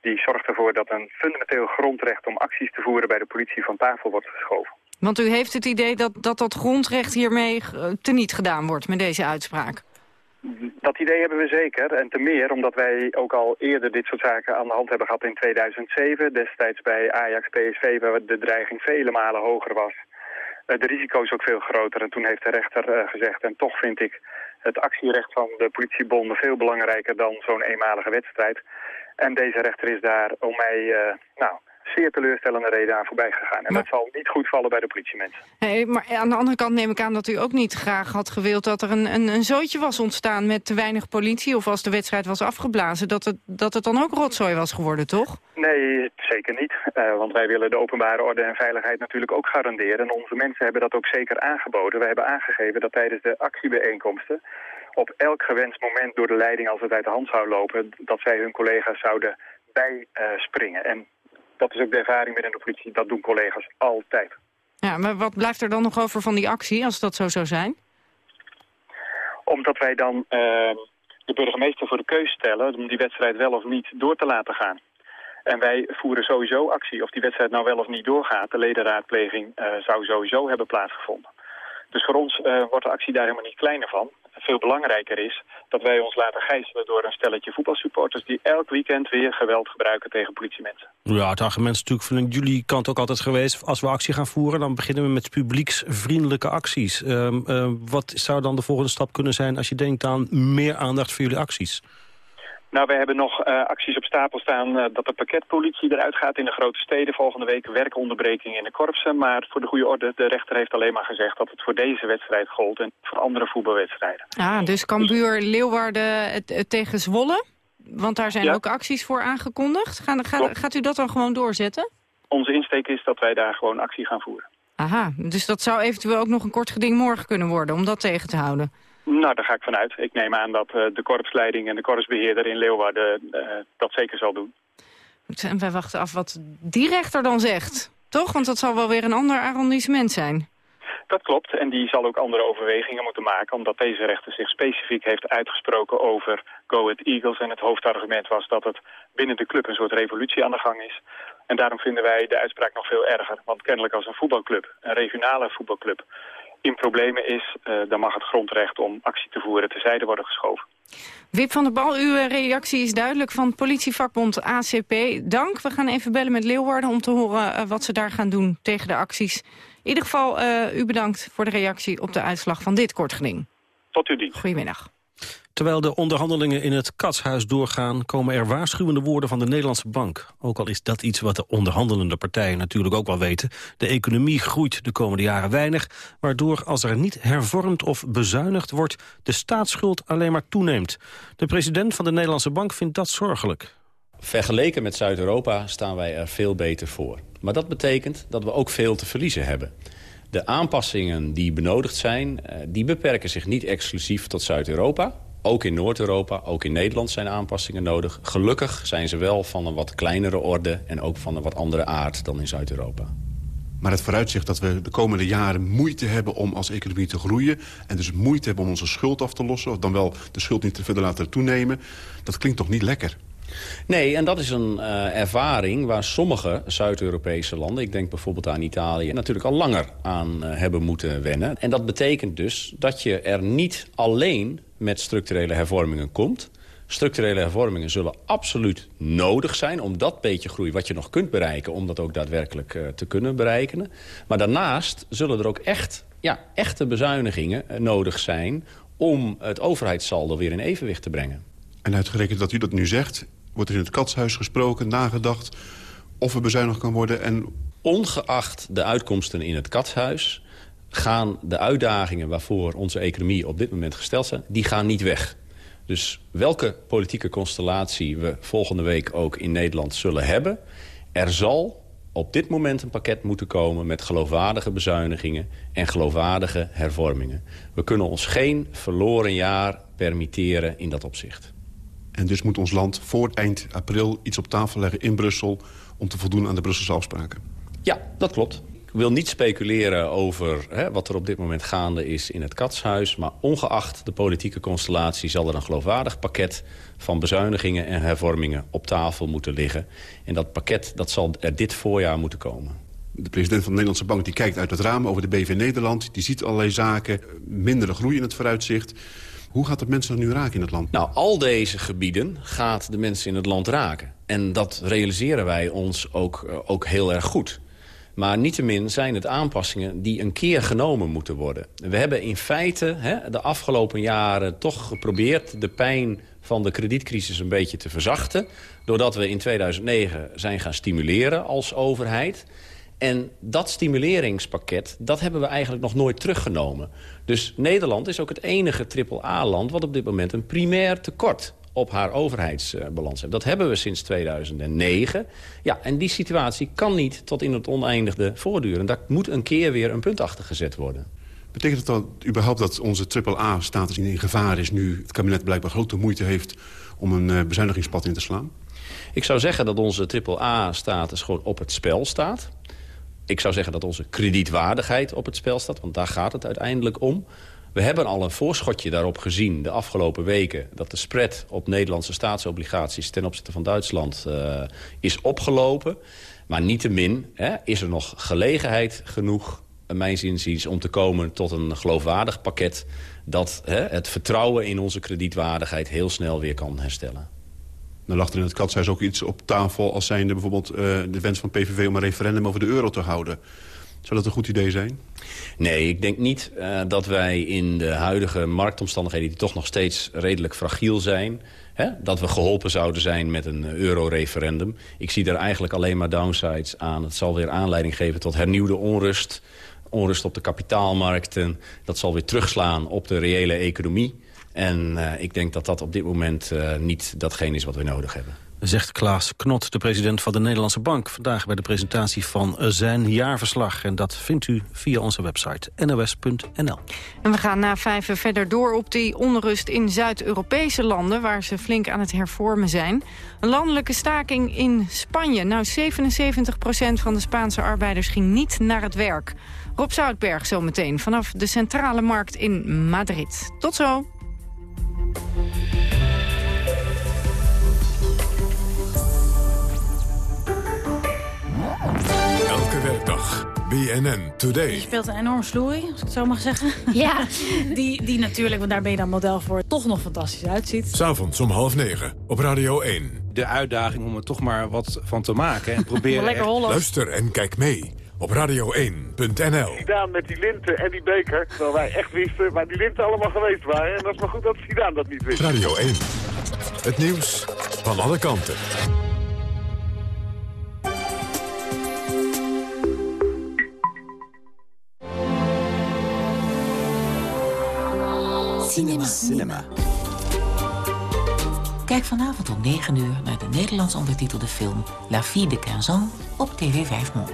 die zorgt ervoor dat een fundamenteel grondrecht om acties te voeren bij de politie van tafel wordt geschoven. Want u heeft het idee dat dat, dat grondrecht hiermee teniet gedaan wordt met deze uitspraak? Dat idee hebben we zeker. En te meer omdat wij ook al eerder dit soort zaken aan de hand hebben gehad in 2007. Destijds bij Ajax PSV waar de dreiging vele malen hoger was. Uh, de risico's ook veel groter. En toen heeft de rechter uh, gezegd, en toch vind ik het actierecht van de politiebonden veel belangrijker dan zo'n eenmalige wedstrijd. En deze rechter is daar om mij, uh, nou, zeer teleurstellende reden aan voorbij gegaan. En dat zal niet goed vallen bij de politiemensen. Hey, maar aan de andere kant neem ik aan dat u ook niet graag had gewild... dat er een, een, een zootje was ontstaan met te weinig politie... of als de wedstrijd was afgeblazen, dat het, dat het dan ook rotzooi was geworden, toch? Nee, zeker niet. Uh, want wij willen de openbare orde en veiligheid natuurlijk ook garanderen. En onze mensen hebben dat ook zeker aangeboden. Wij hebben aangegeven dat tijdens de actiebijeenkomsten op elk gewenst moment door de leiding als het uit de hand zou lopen... dat zij hun collega's zouden bijspringen. Uh, en dat is ook de ervaring binnen de politie. Dat doen collega's altijd. Ja, maar wat blijft er dan nog over van die actie, als dat zo zou zijn? Omdat wij dan uh, de burgemeester voor de keus stellen... om die wedstrijd wel of niet door te laten gaan. En wij voeren sowieso actie of die wedstrijd nou wel of niet doorgaat. De ledenraadpleging uh, zou sowieso hebben plaatsgevonden. Dus voor ons uh, wordt de actie daar helemaal niet kleiner van veel belangrijker is dat wij ons laten gijzelen door een stelletje voetbalsupporters die elk weekend weer geweld gebruiken tegen politiemensen. Ja, het argument is natuurlijk van jullie kant ook altijd geweest, als we actie gaan voeren, dan beginnen we met publieksvriendelijke acties. Uh, uh, wat zou dan de volgende stap kunnen zijn als je denkt aan meer aandacht voor jullie acties? Nou, we hebben nog uh, acties op stapel staan uh, dat de pakketpolitie eruit gaat in de grote steden. Volgende week werkonderbreking in de korpsen. Maar voor de goede orde, de rechter heeft alleen maar gezegd dat het voor deze wedstrijd gold en voor andere voetbalwedstrijden. Ah, dus Cambuur, Leeuwarden het, het tegen Zwolle? Want daar zijn ja. ook acties voor aangekondigd. Gaan, gaat, gaat u dat dan gewoon doorzetten? Onze insteek is dat wij daar gewoon actie gaan voeren. Aha, dus dat zou eventueel ook nog een kort geding morgen kunnen worden om dat tegen te houden? Nou, daar ga ik vanuit. Ik neem aan dat uh, de korpsleiding en de korpsbeheerder in Leeuwarden uh, dat zeker zal doen. En wij wachten af wat die rechter dan zegt, toch? Want dat zal wel weer een ander arrondissement zijn. Dat klopt, en die zal ook andere overwegingen moeten maken... omdat deze rechter zich specifiek heeft uitgesproken over Go Ahead Eagles... en het hoofdargument was dat het binnen de club een soort revolutie aan de gang is. En daarom vinden wij de uitspraak nog veel erger. Want kennelijk als een voetbalclub, een regionale voetbalclub in problemen is, uh, dan mag het grondrecht om actie te voeren terzijde worden geschoven. Wip van der Bal, uw reactie is duidelijk van politievakbond ACP. Dank. We gaan even bellen met Leeuwarden om te horen uh, wat ze daar gaan doen tegen de acties. In ieder geval, uh, u bedankt voor de reactie op de uitslag van dit kortgeding. Tot uw dienst. Goedemiddag. Terwijl de onderhandelingen in het katshuis doorgaan... komen er waarschuwende woorden van de Nederlandse bank. Ook al is dat iets wat de onderhandelende partijen natuurlijk ook wel weten. De economie groeit de komende jaren weinig... waardoor als er niet hervormd of bezuinigd wordt... de staatsschuld alleen maar toeneemt. De president van de Nederlandse bank vindt dat zorgelijk. Vergeleken met Zuid-Europa staan wij er veel beter voor. Maar dat betekent dat we ook veel te verliezen hebben. De aanpassingen die benodigd zijn, die beperken zich niet exclusief tot Zuid-Europa. Ook in Noord-Europa, ook in Nederland zijn aanpassingen nodig. Gelukkig zijn ze wel van een wat kleinere orde en ook van een wat andere aard dan in Zuid-Europa. Maar het vooruitzicht dat we de komende jaren moeite hebben om als economie te groeien... en dus moeite hebben om onze schuld af te lossen... of dan wel de schuld niet te verder laten toenemen... dat klinkt toch niet lekker? Nee, en dat is een uh, ervaring waar sommige Zuid-Europese landen... ik denk bijvoorbeeld aan Italië... natuurlijk al langer aan uh, hebben moeten wennen. En dat betekent dus dat je er niet alleen met structurele hervormingen komt... Structurele hervormingen zullen absoluut nodig zijn... om dat beetje groei wat je nog kunt bereiken... om dat ook daadwerkelijk uh, te kunnen bereiken. Maar daarnaast zullen er ook echt ja, echte bezuinigingen nodig zijn... om het overheidssaldo weer in evenwicht te brengen. En uitgerekend dat u dat nu zegt... wordt er in het katshuis gesproken, nagedacht... of er bezuinigd kan worden en... Ongeacht de uitkomsten in het katshuis... gaan de uitdagingen waarvoor onze economie op dit moment gesteld zijn... die gaan niet weg. Dus welke politieke constellatie we volgende week ook in Nederland zullen hebben... er zal op dit moment een pakket moeten komen met geloofwaardige bezuinigingen en geloofwaardige hervormingen. We kunnen ons geen verloren jaar permitteren in dat opzicht. En dus moet ons land voor eind april iets op tafel leggen in Brussel... om te voldoen aan de Brusselse afspraken. Ja, dat klopt. Ik wil niet speculeren over hè, wat er op dit moment gaande is in het katshuis. Maar ongeacht de politieke constellatie zal er een geloofwaardig pakket van bezuinigingen en hervormingen op tafel moeten liggen. En dat pakket dat zal er dit voorjaar moeten komen. De president van de Nederlandse Bank die kijkt uit het raam over de BV Nederland. Die ziet allerlei zaken, mindere groei in het vooruitzicht. Hoe gaat het mensen nu raken in het land? Nou, al deze gebieden gaat de mensen in het land raken. En dat realiseren wij ons ook, uh, ook heel erg goed. Maar niettemin zijn het aanpassingen die een keer genomen moeten worden. We hebben in feite hè, de afgelopen jaren toch geprobeerd... de pijn van de kredietcrisis een beetje te verzachten... doordat we in 2009 zijn gaan stimuleren als overheid... En dat stimuleringspakket, dat hebben we eigenlijk nog nooit teruggenomen. Dus Nederland is ook het enige triple-A-land... wat op dit moment een primair tekort op haar overheidsbalans heeft. Dat hebben we sinds 2009. Ja, en die situatie kan niet tot in het oneindigde voortduren. Daar moet een keer weer een punt achter gezet worden. Betekent het dan überhaupt dat onze triple-A-status in gevaar is... nu het kabinet blijkbaar grote moeite heeft om een uh, bezuinigingspad in te slaan? Ik zou zeggen dat onze triple-A-status gewoon op het spel staat. Ik zou zeggen dat onze kredietwaardigheid op het spel staat, want daar gaat het uiteindelijk om. We hebben al een voorschotje daarop gezien de afgelopen weken... dat de spread op Nederlandse staatsobligaties ten opzichte van Duitsland uh, is opgelopen. Maar niettemin hè, is er nog gelegenheid genoeg, in mijn zinziens... om te komen tot een geloofwaardig pakket... dat hè, het vertrouwen in onze kredietwaardigheid heel snel weer kan herstellen. Dan lag er in het katshuis ook iets op tafel... als zijnde bijvoorbeeld uh, de wens van PVV om een referendum over de euro te houden. Zou dat een goed idee zijn? Nee, ik denk niet uh, dat wij in de huidige marktomstandigheden... die toch nog steeds redelijk fragiel zijn... Hè, dat we geholpen zouden zijn met een euro-referendum. Ik zie daar eigenlijk alleen maar downsides aan. Het zal weer aanleiding geven tot hernieuwde onrust. Onrust op de kapitaalmarkten. Dat zal weer terugslaan op de reële economie. En uh, ik denk dat dat op dit moment uh, niet datgene is wat we nodig hebben. Zegt Klaas Knot, de president van de Nederlandse Bank... vandaag bij de presentatie van zijn jaarverslag. En dat vindt u via onze website nos.nl. En we gaan na vijven verder door op die onrust in Zuid-Europese landen... waar ze flink aan het hervormen zijn. Een landelijke staking in Spanje. Nou, 77% van de Spaanse arbeiders ging niet naar het werk. Rob Zoutberg zometeen vanaf de centrale markt in Madrid. Tot zo. BNN Today. Je speelt een enorm sloei, als ik het zo mag zeggen. Ja, die, die natuurlijk, want daar ben je dan model voor, toch nog fantastisch uitziet. S'avonds om half negen op Radio 1. De uitdaging om er toch maar wat van te maken. En proberen Lekker Holland. Luister en kijk mee op radio1.nl. Zidane met die linten en die beker, terwijl wij echt wisten waar die linten allemaal geweest waren. En dat is maar goed dat Zidane dat niet wist. Radio 1. Het nieuws van alle kanten. Cinema. Cinema. Kijk vanavond om 9 uur naar de Nederlands ondertitelde film La Vie de Quinzon op TV 5 Monde.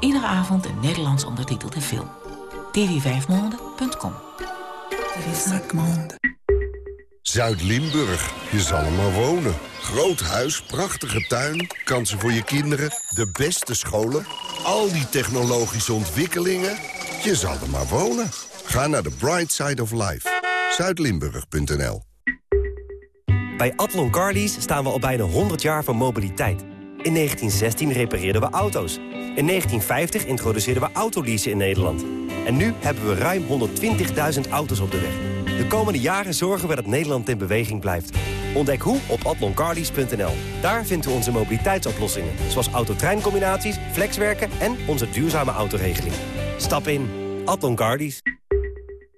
Iedere avond een Nederlands ondertitelde film. tv5monde.com Zuid-Limburg, je zal er maar wonen. Groot huis, prachtige tuin, kansen voor je kinderen, de beste scholen... al die technologische ontwikkelingen, je zal er maar wonen. Ga naar de Bright Side of Life. Zuidlimburg.nl Bij Atlon Carlies staan we al bijna 100 jaar van mobiliteit. In 1916 repareerden we auto's. In 1950 introduceerden we autoleasen in Nederland. En nu hebben we ruim 120.000 auto's op de weg. De komende jaren zorgen we dat Nederland in beweging blijft. Ontdek hoe op atloncarlies.nl. Daar vinden we onze mobiliteitsoplossingen. Zoals autotreincombinaties, flexwerken en onze duurzame autoregeling. Stap in. Atlon Carlies.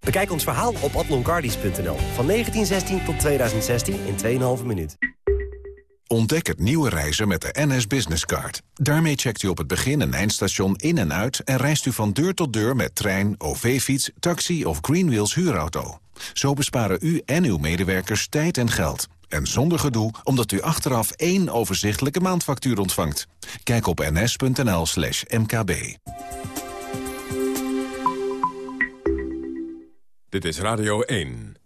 Bekijk ons verhaal op atloncardies.nl. Van 1916 tot 2016 in 2,5 minuut. Ontdek het nieuwe reizen met de NS Business Card. Daarmee checkt u op het begin- en eindstation in en uit... en reist u van deur tot deur met trein, OV-fiets, taxi of Greenwheels huurauto. Zo besparen u en uw medewerkers tijd en geld. En zonder gedoe, omdat u achteraf één overzichtelijke maandfactuur ontvangt. Kijk op ns.nl slash mkb. Dit is Radio 1.